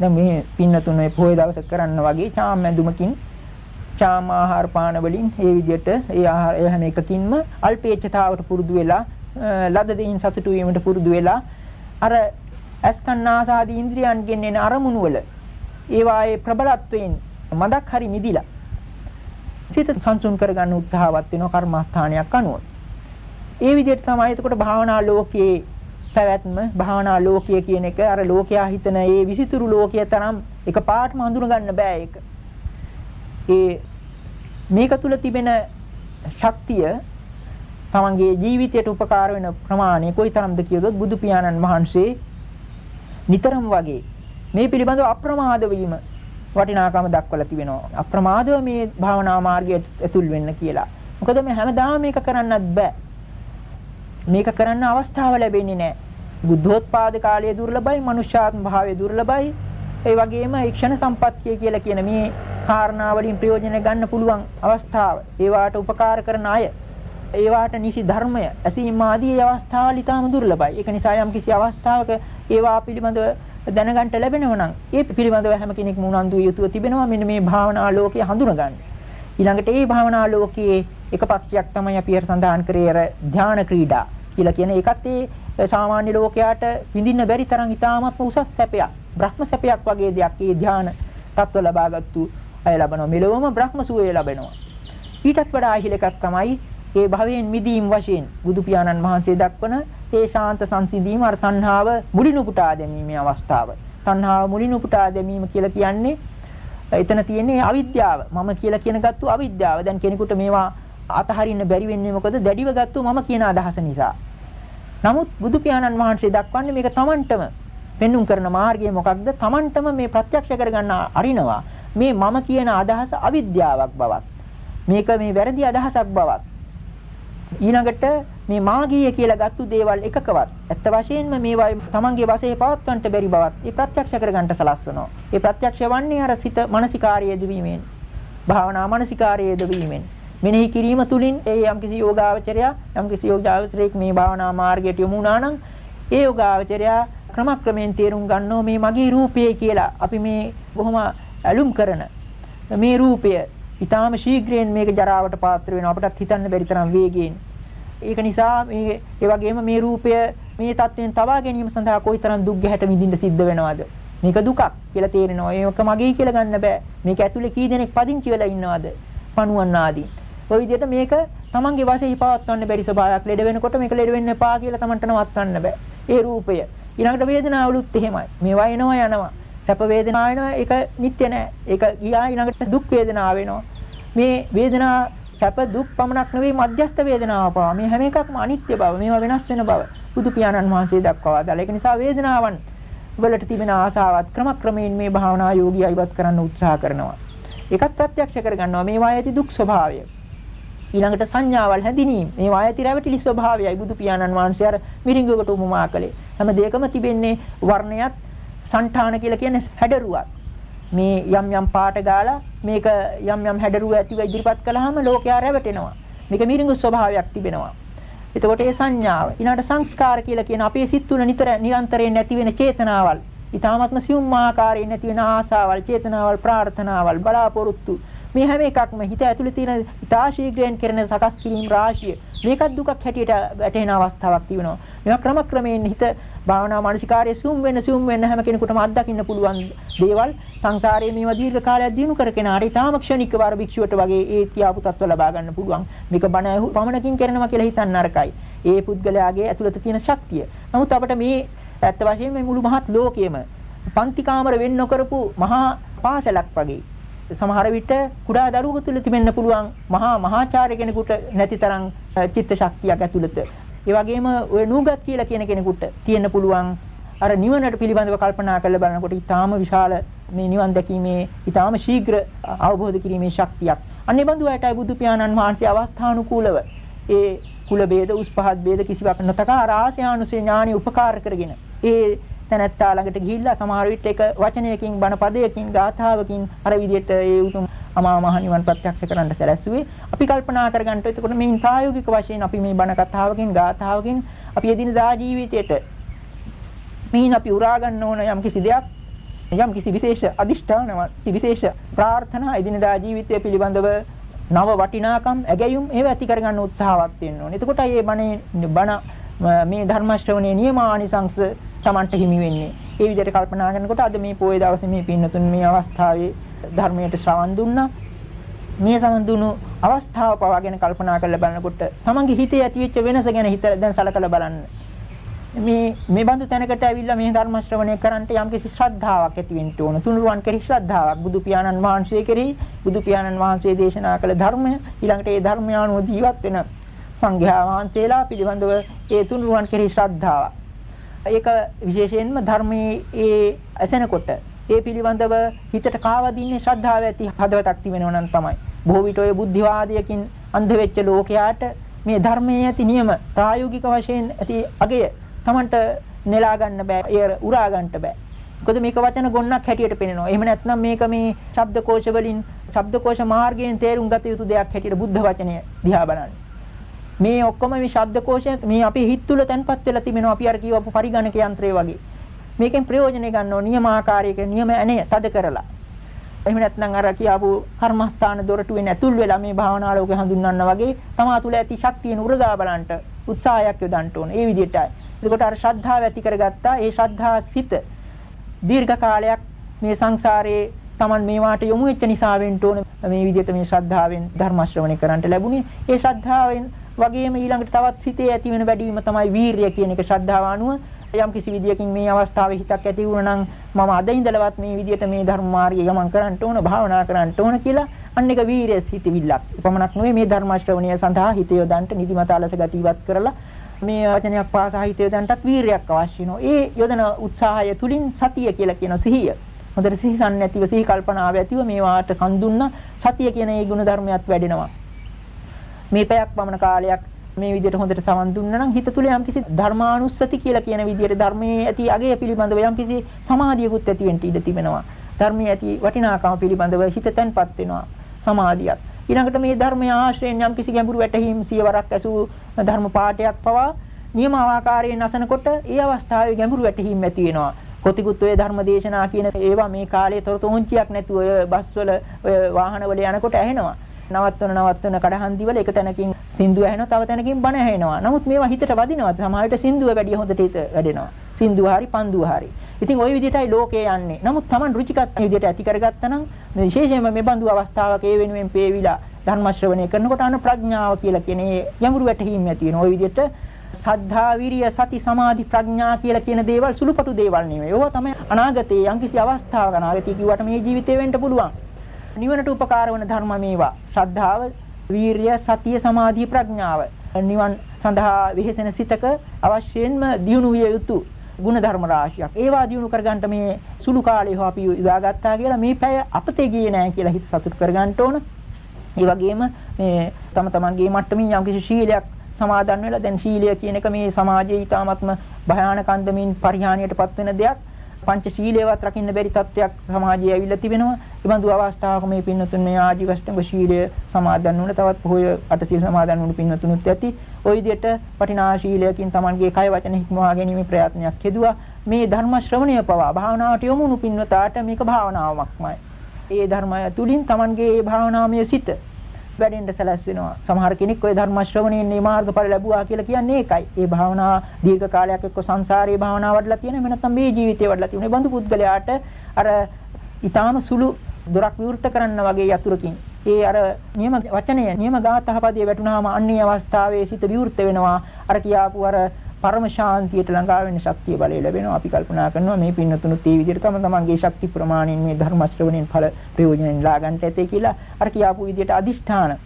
දැන් මේ පින්නතුන් මේ පොයේ දවස කරන්න වගේ චාම් මැදුමකින් චාම් ආහාර පාන වලින් ඒ විදිහට ඒ ආහාර ඒ හැම එකකින්ම අල්පේච්ඡතාවට පුරුදු වෙලා ලද දෙයින් සතුටු වීමට පුරුදු වෙලා අර අස්කන්නාසාදී ඉන්ද්‍රියන්ගෙන් එන අරමුණු වල ඒවායේ ප්‍රබලත්වයෙන් මදක් හරි මිදිලා සිත සංසුන් කරගන්න උත්සාහවත් වෙන කර්මස්ථානයක් අනුව. ඒ විදිහට තමයි එතකොට භාවනා ලෝකයේ පැවැත්ම භාවනා ලෝකය කියන එක අර ලෝකයා හිතන ඒ විසිතුරු ලෝකයේ තරම් එකපාරටම හඳුන ගන්න බෑ ඒක. ඒ මේක තුල තිබෙන ශක්තිය තමන්ගේ ජීවිතයට උපකාර වෙන ප්‍රමාණය කොයිතරම්ද කියදොත් බුදු පියාණන් වහන්සේ නිතරම වගේ මේ පිළිබඳව අප්‍රමාද වීම වටිනාකම දක්වලා තිබෙනවා. අප්‍රමාදව මේ භාවනා මාර්ගයට ඇතුල් වෙන්න කියලා. මොකද මේ හැමදාම මේක කරන්නත් බෑ. මේක කරන්න අවස්ථාව ලැබෙන්නේ නැහැ. බුද්ධෝත්පාද කාලයේ දුර්ලභයි, මනුෂ්‍යාත්ම භාවයේ දුර්ලභයි. ඒ වගේම ක්ෂණ සම්පත්තිය කියලා කියන මේ කාරණා වලින් ප්‍රයෝජන ගන්න පුළුවන් අවස්ථාව. ඒවාට උපකාර කරන අය ඒවාට නිසි ධර්මය ඇසීම ආදී අවස්ථාවල් ඊටම දුර්ලභයි. ඒක නිසා යම් කිසි අවස්ථාවක ඒවා පිළිබඳව දැනගන්න ලැබෙනවා නම් ඒ පිළිබඳව හැම කෙනෙක්ම උනන්දු යුතුව තිබෙනවා මෙන්න මේ භාවනා ලෝකයේ හඳුනගන්න. ඊළඟට ඒ භාවනා ලෝකයේ එක පක්ෂයක් තමයි අපි අර සඳහන් කරේ අර ධානා ක්‍රීඩා කියලා කියන එකත් ඒ සාමාන්‍ය ලෝකයාට විඳින්න බැරි තරම් ඉතාමත්ම උසස් සැපයක්. බ්‍රහ්ම සැපයක් වගේ දෙයක් ඒ ධාන තත්ත්ව ලබාගත්තු අය ලබනවා. මෙලොවම බ්‍රහ්ම සුවය ලැබෙනවා. ඊටත් වඩා ඉහළ එකක් තමයි ඒ භවයෙන් මිදීම වශයෙන් බුදු පියාණන් වහන්සේ දක්වන ඒ ශාන්ත සංසිඳීම අර තණ්හාව මුලින් උපුටා දැමීමේ අවස්ථාව. තණ්හාව මුලින් උපුටා දැමීම කියලා කියන්නේ එතන තියෙන්නේ අවිද්‍යාව. මම කියලා කියන ගත්තු අවිද්‍යාව. දැන් කෙනෙකුට මේවා අතහරින්න බැරි වෙන්නේ මොකද? දැඩිව ගත්තු මම කියන අදහස නිසා. නමුත් බුදු පියාණන් වහන්සේ දක්වන්නේ මේක Tamanටම පෙන්눔 කරන මාර්ගය මොකක්ද? Tamanටම මේ ප්‍රත්‍යක්ෂ කරගන්න අරිනවා. මේ මම කියන අදහස අවිද්‍යාවක් බවත්. මේක මේ වැරදි අදහසක් බවත්. ඊළඟට මේ මාගීය කියලා ගත්තු දේවල් එකකවත් ඇත්ත වශයෙන්ම මේවා තමන්ගේ වශයේ පවත්වන්නට බැරි බවත් ඒ ප්‍රත්‍යක්ෂ කරගන්නට සලස්වනවා. ඒ ප්‍රත්‍යක්ෂ වන්නේ අර සිත මානසිකාර්යයද වීමෙන්. භාවනා මානසිකාර්යයද වීමෙන්. මෙනෙහි කිරීම තුලින් ඒ යම්කිසි යෝගාවචරය යම්කිසි යෝගාවචරයක් මේ භාවනා මාර්ගයට යොමු වුණා නම් ඒ යෝගාවචරය ක්‍රමක්‍රමයෙන් තේරුම් ගන්නවා මේ මගේ රූපය කියලා අපි මේ බොහොම ඇලුම් කරන මේ රූපය ඊටාම ශීඝ්‍රයෙන් මේක ජරාවට පාත්‍ර වෙනවා. අපටත් හිතන්න බැරි තරම් වේගයෙන්. ඒක නිසා මේ ඒ වගේම මේ රූපය මේ தත්වයෙන් තබා ගැනීම සඳහා කොයිතරම් දුක් ගැහැට විඳින්න සිද්ධ වෙනවද? මේක දුකක් කියලා තේරෙනවා. ඒක මගේ කියලා ගන්න බෑ. මේක ඇතුලේ කී දෙනෙක් පදිංචි වෙලා ඉන්නවද? පණුවන් ආදී. ඔය විදිහට මේක තමන්ගේ වාසිය පවත්වන්න බැරි ස්වභාවයක් ලෙඩ වෙනකොට මේක ලෙඩ වෙන්න එපා කියලා තමන්ට නවත්වන්න බෑ. ඒ රූපය. ඊළඟට වේදනාවලුත් එහෙමයි. මේවා එනවා යනවා. සැප වේදනාව වෙනවා ඒක නිට්ටය නෑ. ඒක ගියා ඊළඟට දුක් වේදනාව වෙනවා. මේ වේදනා සැප දුක් පමණක් නෙවෙයි මධ්‍යස්ථ වේදනාව පවා. මේ හැම එකක්ම අනිත්‍ය බව මේවා වෙනස් වෙන බව. බුදු පියාණන් වහන්සේ දක්වවා දාලා. ඒක නිසා වේදනාවන් වලට තිබෙන ආසාවත් ක්‍රමක්‍රමයෙන් මේ භාවනා යෝගී අයිවත් කරන්න උත්සාහ කරනවා. ඒකත් ප්‍රත්‍යක්ෂ කරගන්නවා. මේවා ඇති දුක් ස්වභාවය. ඊළඟට සංඥාවල් හැඳිනීම. මේවා ඇති රැවටිලි ස්වභාවයයි බුදු පියාණන් වහන්සේ අර මිරිඟුවකට උමමා කළේ. හැම දෙයකම තිබෙන්නේ වර්ණයත් సంతාන කියලා කියන්නේ හැඩරුවක්. මේ යම් යම් පාට ගාලා මේක යම් යම් හැඩරුව ඇතිව ඉදිරිපත් කළාම ලෝකයා රැවටෙනවා. මේක මිරිඟු ස්වභාවයක් තිබෙනවා. එතකොට ඒ සංඥාව. ඊළඟට සංස්කාර කියලා කියන අපේ සිත් තුළ නිතර නිරන්තරයෙන් නැති වෙන චේතනාවල්. ඊ타මත්ම සියුම් ආකාරයෙන් නැති වෙන ආසාවල්, චේතනාවල්, ප්‍රාර්ථනාවල්, බලාපොරොත්තු මේ හැම එකක්ම හිත ඇතුලේ තියෙන ඉතා ශීඝ්‍රයෙන් කරන සකස් කිරීම රාශිය මේකත් දුකක් හැටියට වැටෙන අවස්ථාවක් තියෙනවා. මේවා ක්‍රමක්‍රමයෙන් හිත භාවනා මානසිකාරයේ සුම් වෙන සුම් වෙන හැම කෙනෙකුටම අත්දකින්න පුළුවන් දේවල් සංසාරයේ මේවා දීර්ඝ කාලයක් දිනු කරගෙන ආරි තාම ක්ෂණික වාර භික්ෂුවට වගේ ඒ තියාපු තත්ත්ව ලබා ගන්න පුළුවන්. මේක බණ පමණකින් කරනවා කියලා හිතන්න නරකයි. ඒ පුද්ගලයාගේ ඇතුළත තියෙන ශක්තිය. නමුත් අපිට මේ ඇත්ත වශයෙන්ම මේ මුළු මහත් ලෝකයේම පන්ති කාමර වෙන්න නොකරපු මහා පාසලක් වගේ සමහර විට කුඩා දරුවෙකු තුළ තිබෙන්න පුළුවන් මහා මහාචාර්ය කෙනෙකුට නැති තරම් චිත්ත ශක්තියක් ඇතුළත. ඒ වගේම ඔය නූගත් කියලා කියන කෙනෙකුට තියෙන්න පුළුවන් අර නිවනට පිළිබඳව කල්පනා කරලා බලනකොට ඊටාම විශාල මේ නිවන් දැකීමේ ඊටාම ශීඝ්‍ර අවබෝධ කිරීමේ ශක්තියක්. අන්නේ බඳු අයටයි බුදු පියාණන් වහන්සේ අවස්ථානුකූලව ඒ කුල ભેද උස් පහත් ભેද කිසිවක් නොතකා රාසයානුසේ ඥානෙ උපකාර කරගෙන ඒ තැනැත්තා ළඟට ගිහිල්ලා සමහර විට එක වචනයකින් බණ පදයකින් ගාථාවකින් අර විදිහට ඒ උතුම් අමා මහ නිවන් ප්‍රත්‍යක්ෂ කරන්න සැලැස්සුවේ අපි කල්පනා කරගන්න එතකොට මේ ප්‍රායෝගික වශයෙන් අපි මේ බණ කතාවකින් ගාථාවකින් අපි එදිනදා ජීවිතයට මේන් අපි උරා ගන්න ඕන යම් කිසි දෙයක් යම් කිසි විශේෂ අදිෂ්ඨානවත් විශේෂ ප්‍රාර්ථනා එදිනදා ජීවිතය පිළිබඳව නව වටිනාකම් ඇගයුම් ඒව ඇති කරගන්න උත්සාහවත් වෙන්න ඕනේ. එතකොට මේ බණේ බණ මේ ධර්ම ශ්‍රවණයේ නියමානිසංශ Tamanට හිමි වෙන්නේ. ඒ විදිහට කල්පනා කරනකොට අද මේ පොයේ දවසේ මේ පින්නතුන් මේ අවස්ථාවේ ධර්මයට ශ්‍රවණ දුන්නා. මේ සම්දුණු අවස්ථාව පවා ගැන කල්පනා කරලා බලනකොට තමන්ගේ හිතේ ඇතිවෙච්ච වෙනස ගැන හිත දැන් සලකලා බලන්න. මේ මේ බඳු තැනකට ඇවිල්ලා මේ ධර්ම ශ්‍රවණය කරන්නට යම්කිසි ශ්‍රද්ධාවක් ඇති වෙන්න ඕන. තුනුරුවන් කෙරෙහි ශ්‍රද්ධාවක් බුදු පියාණන් වහන්සේ කෙරෙහි බුදු පියාණන් වහන්සේ දේශනා කළ ධර්මය ඊළඟට ඒ ධර්මය අනුව ජීවත් වෙන සංඝයා වහන්සේලා පිළිබඳව ඒ තුනුරුවන් කෙරෙහි ශ්‍රද්ධාවක්. ඒක විශේෂයෙන්ම ධර්මයේ ඒ ඇසෙනකොට ඒ පිළිබඳව හිතට කාවදින්නේ ශ්‍රද්ධාව ඇති හදවතක් තිබෙනවා නම් තමයි. බොහෝ විට ඔය බුද්ධිවාදයකින් අන්ධ වෙච්ච ලෝකයාට මේ ධර්මයේ ඇති නියම ප්‍රායෝගික වශයෙන් ඇති අගය Tamanට නෙලා ගන්න බෑ. ඒ උරා ගන්නට බෑ. මොකද මේක වචන ගොන්නක් හැටියට පෙනෙනවා. එහෙම නැත්නම් මේක මේ ශබ්දකෝෂ වලින් ශබ්දකෝෂ මාර්ගයෙන් තේරුම් ගත යුතු දෙයක් හැටියට බුද්ධ වචනය දිහා බලන්නේ. මේ ඔක්කොම මේ ශබ්දකෝෂය මේ අපේ හිත තුළ තැන්පත් වෙලා තිබෙනවා අපි අර කියවපු පරිගණක යන්ත්‍රය වගේ. මේකෙන් ප්‍රයෝජනෙ ගන්නව නියමාකාරයක නියම ඇනේ තද කරලා. එහෙම නැත්නම් අර කියවපු කර්මස්ථාන දොරටුවෙන් ඇතුල් වෙලා මේ භාවනා ලෝකේ හඳුන්වන්න වගේ තමා තුළ ඇති ශක්තියන උරගා බලන්නට උත්සාහයක් යොදන්න ඕන. ඒ විදිහටයි. එතකොට අර ශ්‍රද්ධාව ඇති කරගත්තා. ඒ ශ්‍රද්ධා සිත දීර්ඝ කාලයක් මේ සංසාරයේ Taman මේවාට යොමු වෙච්ච නිසා වෙන්න ඕන මේ විදිහට මේ ශ්‍රද්ධාවෙන් ධර්ම ශ්‍රවණය කරන්නට ලැබුණේ. ඒ ශ්‍රද්ධාවෙන් වගේම ඊළඟට තවත් සිතේ ඇති වෙන වැඩිම තමයි වීරිය කියන එක ශ්‍රද්ධාව අනුව යම් කිසි විදියකින් මේ අවස්ථාවේ හිතක් ඇති වුණා නම් මම අද ඉඳලවත් මේ විදියට මේ ධර්ම මාර්ගය ගමන් කරන්න ඕන භාවනා කරන්න ඕන කියලා අන්න එක වීරිය සිතවිල්ලක්. එපමණක් නෙවෙයි මේ ධර්ම ශ්‍රවණය සඳහා හිත යොදන්නට නිදිමත අලස ගතිවත් කරලා මේ වචනයක් පාසා හිත යොදන්නටත් වීරියක් අවශ්‍ය වෙනවා. ඒ යොදන උත්සාහය තුලින් සතිය කියලා කියන සිහිය. හොඳට සිහිසන් නැතිව සිහි කල්පනාව ඇතිව මේවාට කන් දුන්න සතිය කියන ඒ ගුණ ධර්මයක් වැඩෙනවා. මේ පැයක් පමණ කාලයක් මේ විදිහට හොඳට සවන් දුන්නා නම් හිත තුල යම්කිසි ධර්මානුස්සති කියලා කියන විදිහට ධර්මයේ ඇති අගය පිළිබඳව යම්කිසි සමාධියකුත් ඇති වෙන්න ඉඩ තිබෙනවා. ධර්මයේ ඇති වටිනාකම පිළිබඳව හිත තැන්පත් වෙනවා. සමාධියක්. ඊළඟට මේ ධර්මයේ ආශ්‍රයෙන් යම්කිසි ගැඹුරු වැටහීම් සියවරක් ඇසූ ධර්ම පාඨයක් පවා නියම ආකාරයෙන් අසනකොට ඒ අවස්ථාවේ ගැඹුරු වැටහීම් ඇති වෙනවා. කොතිකුත් ඔය ධර්ම දේශනා කියන ඒවා මේ කාලේ තොරතුංචියක් නැතුව ඔය බස්වල ඔය වාහනවල යනකොට ඇහෙනවා. නවත්වන නවත්වන කඩහන්දි වල එක තැනකින් සින්දුව ඇහෙනවා තව තැනකින් බණ ඇහෙනවා. නමුත් මේවා හිතට වදිනවා. සමහරවිට සින්දුව වැඩි හොඳට හිත වැඩෙනවා. සින්දුව හරි පන්දුව හරි. ඉතින් ওই විදිහටයි ලෝකේ යන්නේ. නමුත් Taman රුචිකත් විදිහට ඇති කරගත්තා නම් විශේෂයෙන්ම මේ බඳු අවස්ථාවක ඒ වෙනුවෙන් පේවිලා ධර්ම ශ්‍රවණය කරනකොට අන ප්‍රඥාව කියලා කියන ඒ ගැඹුරු වැටහීම් ඇති වෙන. ওই විදිහට සද්ධා විරිය සති සමාධි ප්‍රඥා කියලා කියන දේවල් සුළුපටු දේවල් නෙවෙයි. ඒවා තමයි අනාගතයේ යම්කිසි අවස්ථාවක අනාගතයේ කිව්වට මේ ජීවිතේ වෙන්න පුළුවන්. නිවනට උපකාර වන ධර්ම මේවා. ශ්‍රද්ධාව, වීරිය, සතිය, සමාධි, ප්‍රඥාව. නිවන් සඳහා වෙහෙසෙන සිතක අවශ්‍යයෙන්ම දියුණු විය යුතු ගුණ ධර්ම රාශියක්. ඒවා දියුණු කරගන්න මේ සුළු කාලේ හෝ අපි යොදාගත්තා කියලා මේ පැය අපතේ ගියේ නෑ කියලා හිත සතුට කරගන්න ඕන. ඒ වගේම මේ තම තමන්ගේ මට්ටමින් යම්කිසි ශීලයක් සමාදන් වෙලා දැන් ශීලය කියන එක මේ සමාජයේ ඊටාත්ම භයානක අන්දමින් පරිහානියටපත් වෙන දෙයක්. පංච ශීලයවත් රකින්න බැරි තත්වයක් සමාජයේ ඇවිල්ලා තිබෙනවා. ඒ බඳු අවස්ථාවක මේ පින්නතුන් මේ ආජීවෂ්ටංග ශීලය සමාදන් වුණ තවත් පොය අටසිල් සමාදන් වුණ පින්නතුනුත් ඇති. ওই විදිහට වටිනා ශීලයකින් Tamanගේ කය වචන හික්මවා ගැනීම ප්‍රයත්නයක් යෙදුවා. මේ ධර්ම ශ්‍රවණය පවා භාවනාවට යොමුණු පින්වතාට මේක භාවනාවක්මයි. ඒ ධර්මය තුලින් Tamanගේ ඒ භාවනාමය සිත වැඩෙන්න සැලැස්වෙනවා. සමහර කෙනෙක් ওই ධර්ම ශ්‍රවණයෙන් මේ මාර්ගඵල ලැබුවා කියලා කියන්නේ ඒකයි. ඒ භාවනා දීර්ඝ කාලයක් එක්ක සංසාරයේ භාවනා වඩලා තියෙන එහෙම නැත්නම් මේ ජීවිතේ වඩලා තියෙන. බඳු පුද්ගලයාට අර ඊටාම සුළු දොරක් විවෘත කරන්න වගේ යතුරුකින් ඒ අර නියම වචනය නියම ගාථාපදයේ වැටුනහම අන්නේ අවස්ථාවේ සිත විවෘත වෙනවා. අර කියාපු අර පරම ශාන්තියට ළඟා වෙන ශක්තිය බලය ලැබෙනවා. අපි කල්පනා කරනවා මේ පින්නතුනුත් මේ විදිහට තම තමන්ගේ ශක්ති ප්‍රමාණයෙන් මේ ධර්ම ශ්‍රවණයෙන් ඵල ප්‍රයෝජනෙන් ලා ගන්නට ඇතේ කියලා අර කියාපු විදිහට අදිෂ්ඨාන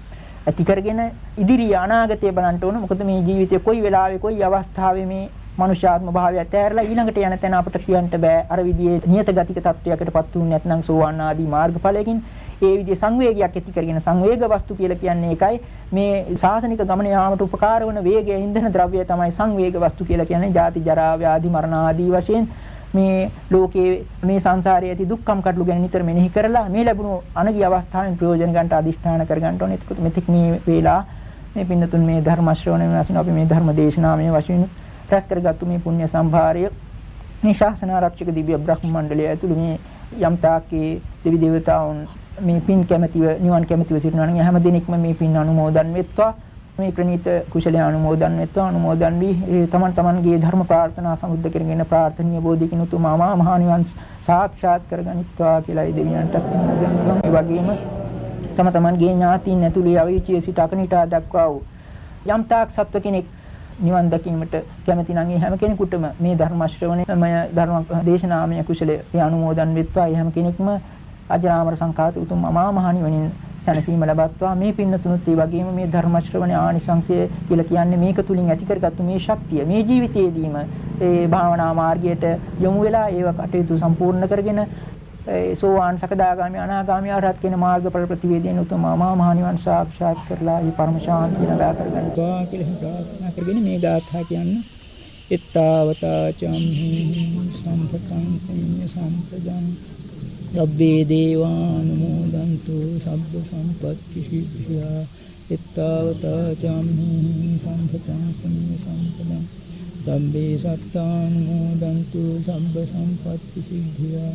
ඇති කරගෙන ඉදිරිය අනාගතය බලන්න ඕන. මොකද මේ ජීවිතේ කොයි වෙලාවෙ කොයි අවස්ථාවේ මේ මනුෂ්‍යාත්ම භාවය ඇතෑරලා ඊළඟට යන තැන අපිට කියන්න බෑ. අර විදිහේ නියත ගතික තත්වයකටපත් වුනේ නැත්නම් සෝවාන් ආදී මාර්ගඵලයකින්. ඒ විදිහේ සංවේගයක් ඇති කරගෙන සංවේග වස්තු කියලා කියන්නේ ඒකයි. මේ ශාසනික ගමන යාමට උපකාර වන වේගය ඉන්ධන ද්‍රව්‍ය තමයි සංවේග වස්තු කියලා කියන්නේ. ජාති ජරා ව්‍යාධි මරණ ආදී වශයෙන් මේ ලෝකයේ මේ සංසාරයේ ඇති දුක්ඛම් කටළු ගැන නිතර මෙනෙහි කරලා මේ ලැබුණු අනගි අවස්ථාවෙන් ප්‍රයෝජන ගන්නට අදිෂ්ඨාන කර ගන්න ඕනේ. එතකොට මෙතෙක් මේ වේලා මේ පින්නතුන් මේ ධර්ම ශ්‍රවණය වශයෙන් අපි මේ ධර්ම දේශනාමය වශයෙන් රැස් කරගත්තු මේ පුණ්‍ය සම්භාරය. මේ ශාසන ආරක්ෂක දිව්‍ය බ්‍රහ්ම මණ්ඩලය ඇතුළු මේ යම් තාකේ දෙවි දේවතාවුන් මේ පින් කැමැතිව නිවන් කැමැතිව සිටිනවා. නම් හැම දිනෙකම මේ පින් අනුමෝදන් වෙත්වා. මේ ප්‍රණීත කුසලයේ අනුමෝදන් වෙත්වා. අනුමෝදන් වී ඒ තමන් තමන්ගේ ධර්ම ප්‍රාර්ථනා සමුද්ද කරගෙන ප්‍රාර්ථනීය බෝධිකින් උතුම් ආමා මහා නිවන් සාක්ෂාත් කරගනිත්වා කියලායි දෙවියන්ට පින්දෙන් කරනවා ඒ වගේම තම තමන්ගේ ඥාතීන් ඇතුළේ අවීචිය සිට අකනිටා දක්වා වූ යම් තාක් සත්ව කෙනෙක් නිවන් දැකීමට කැමති නම් ඒ හැම කෙනෙකුටම මේ ධර්ම ශ්‍රවණයමය ධර්ම දේශනාමය කුසලයේ අනුමෝදන් වෙත්වා. ඒ හැම කෙනෙක්ම අජරාමර සංඛාත උතුම් අමා මහ නිවනින් සැනසීම ලබත්වා. මේ පින්නතුනුත් ඒ වගේම මේ ධර්ම ශ්‍රවණේ ආනිසංසය කියලා කියන්නේ මේක තුලින් ඇති කරගත්තු මේ ශක්තිය. මේ ජීවිතයේදීම ඒ භාවනා මාර්ගයට යොමු වෙලා ඒව කටයුතු සම්පූර්ණ කරගෙන ඒ සෝවාන් සකදාගාමි අනාගාමි අරහත් කියන මාර්ගඵල ප්‍රතිවේදයෙන් උතුම් අමා මහ නිවන් සාක්ෂාත් කරලා මේ පරම ශාන්තිය ලබා කරගන්නවා කියලා ප්‍රාර්ථනා කරගෙන මේ ගාථා කියන්නේ එත්තාවතා චම්හි සම්පතං පුඤ්ඤ සම්පදං සබ්බේ දේවානුමෝදන්තු සබ්බ සම්පත්ති සිද්ධියා එත්තාවතා චම්හි සම්පතං පුඤ්ඤ සම්පදං සම්බේ සත්තානුමෝදන්තු සබ්බ සම්පත්ති සිද්ධියා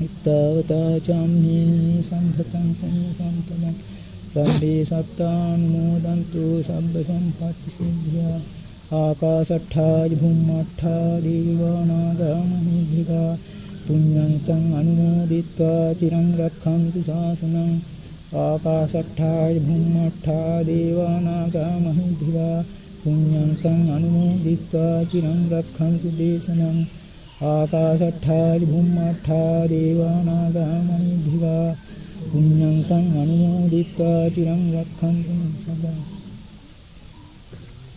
එත්තාවතා චම්හි සම්පතං පුඤ්ඤ සම්පදං සම්බේ සත්තානුමෝදන්තු සබ්බ සම්පත්ති සිද්ධියා ආකාශට්ඨා භුම්මට්ඨා දීවානාගා මහිද්దికා पुण्यन्तं अनुमोदित्वा चिरं रक्षन्तु शासनम् आकाशट्ठाय भूमट्ठा देवानागामहिभिवा पुण्यन्तं अनुमोदित्वा चिरं रक्षन्तु देशनम् आकाशट्ठाय भूमट्ठा देवानागामहिभिवा पुण्यन्तं अनुमोदित्वा चिरं रक्षन्तु सदा।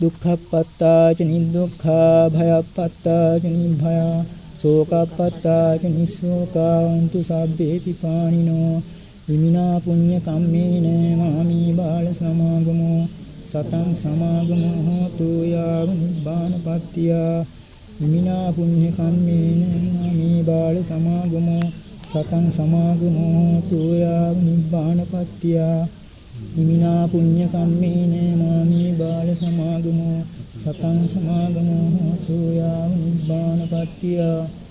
दुःखपत्ता च निर्दुःखा भयपत्ता च निर्भया। සෝකප්පත්තාච නිස්සෝකාන්තු සබ්බේ පිපානිනෝ හිමිනා පුඤ්ඤ කම්මේන මාමි බාල සමාගමෝ සතං සමාගමෝ හෝතු යාව නිබ්බානපත්තිය ඉමිනා පුඤ්ඤ කම්මේන මේ බාල සමාගමෝ සතං සමාගමෝ හෝතු යාව නිබ්බානපත්තිය ඉමිනා පුඤ්ඤ කම්මේන මාමේ බාල සමාගමෝ සතං සමාගමෝ හෝතු යාව නිබ්බානපත්තිය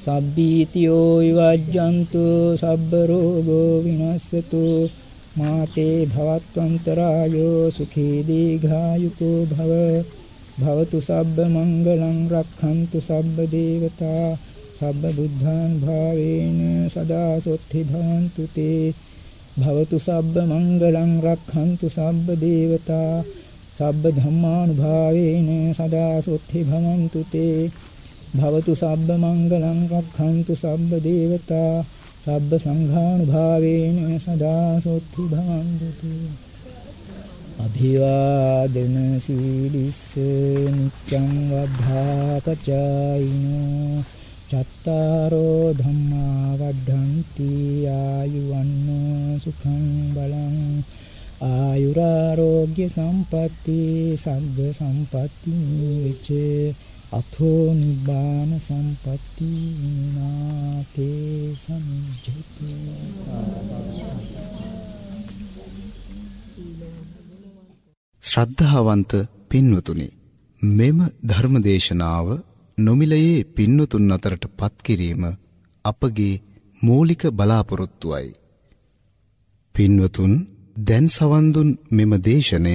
සබ්බීතියෝ විවජ්ජන්තු සබ්බ රෝගෝ විනස්සතු. මාතේ භවත්වන්තරායෝ සුඛී දීඝායුකෝ භව. භවතු සබ්බ මංගලං රක්ඛන්තු සබ්බ දේවතා. සබ්බ බුද්ධාන් භාවේන සදා සොත්ති භවන්තු තේ. භවතු සබ්බ මංගලං රක්ඛන්තු සබ්බ දේවතා. සබ්බ ධම්මානුභාවේන සදා සොත්ති භවන්තු තේ. භවතු සබ්බ මංගලං රක්ඛන්තු සබ්බ දේවතා සබ්බ සංඝානුභාවේන සදා සොත්ති භවන්තු අභිවාදන සීලිස්ස නිච්ඡං වද්ධාපචායිනෝ චත්තාරෝ ධම්මා වඩ්ඩಂತಿ ආයුවන්නෝ සුඛං බලං ආයුරාෝග්‍ය සම්පatti සග්ග සම්පatti විච අතෝ නිබ්බාන සම්පatti නාතේ සම්ජිතේ ශ්‍රද්ධාවන්ත පින්වතුනි මෙම ධර්මදේශනාව නොමිලයේ පින්වතුන් අතරට පත් කිරීම අපගේ මූලික බලාපොරොත්තුවයි. පින්වතුන් දැන් සවන් දුන් මෙම දේශනය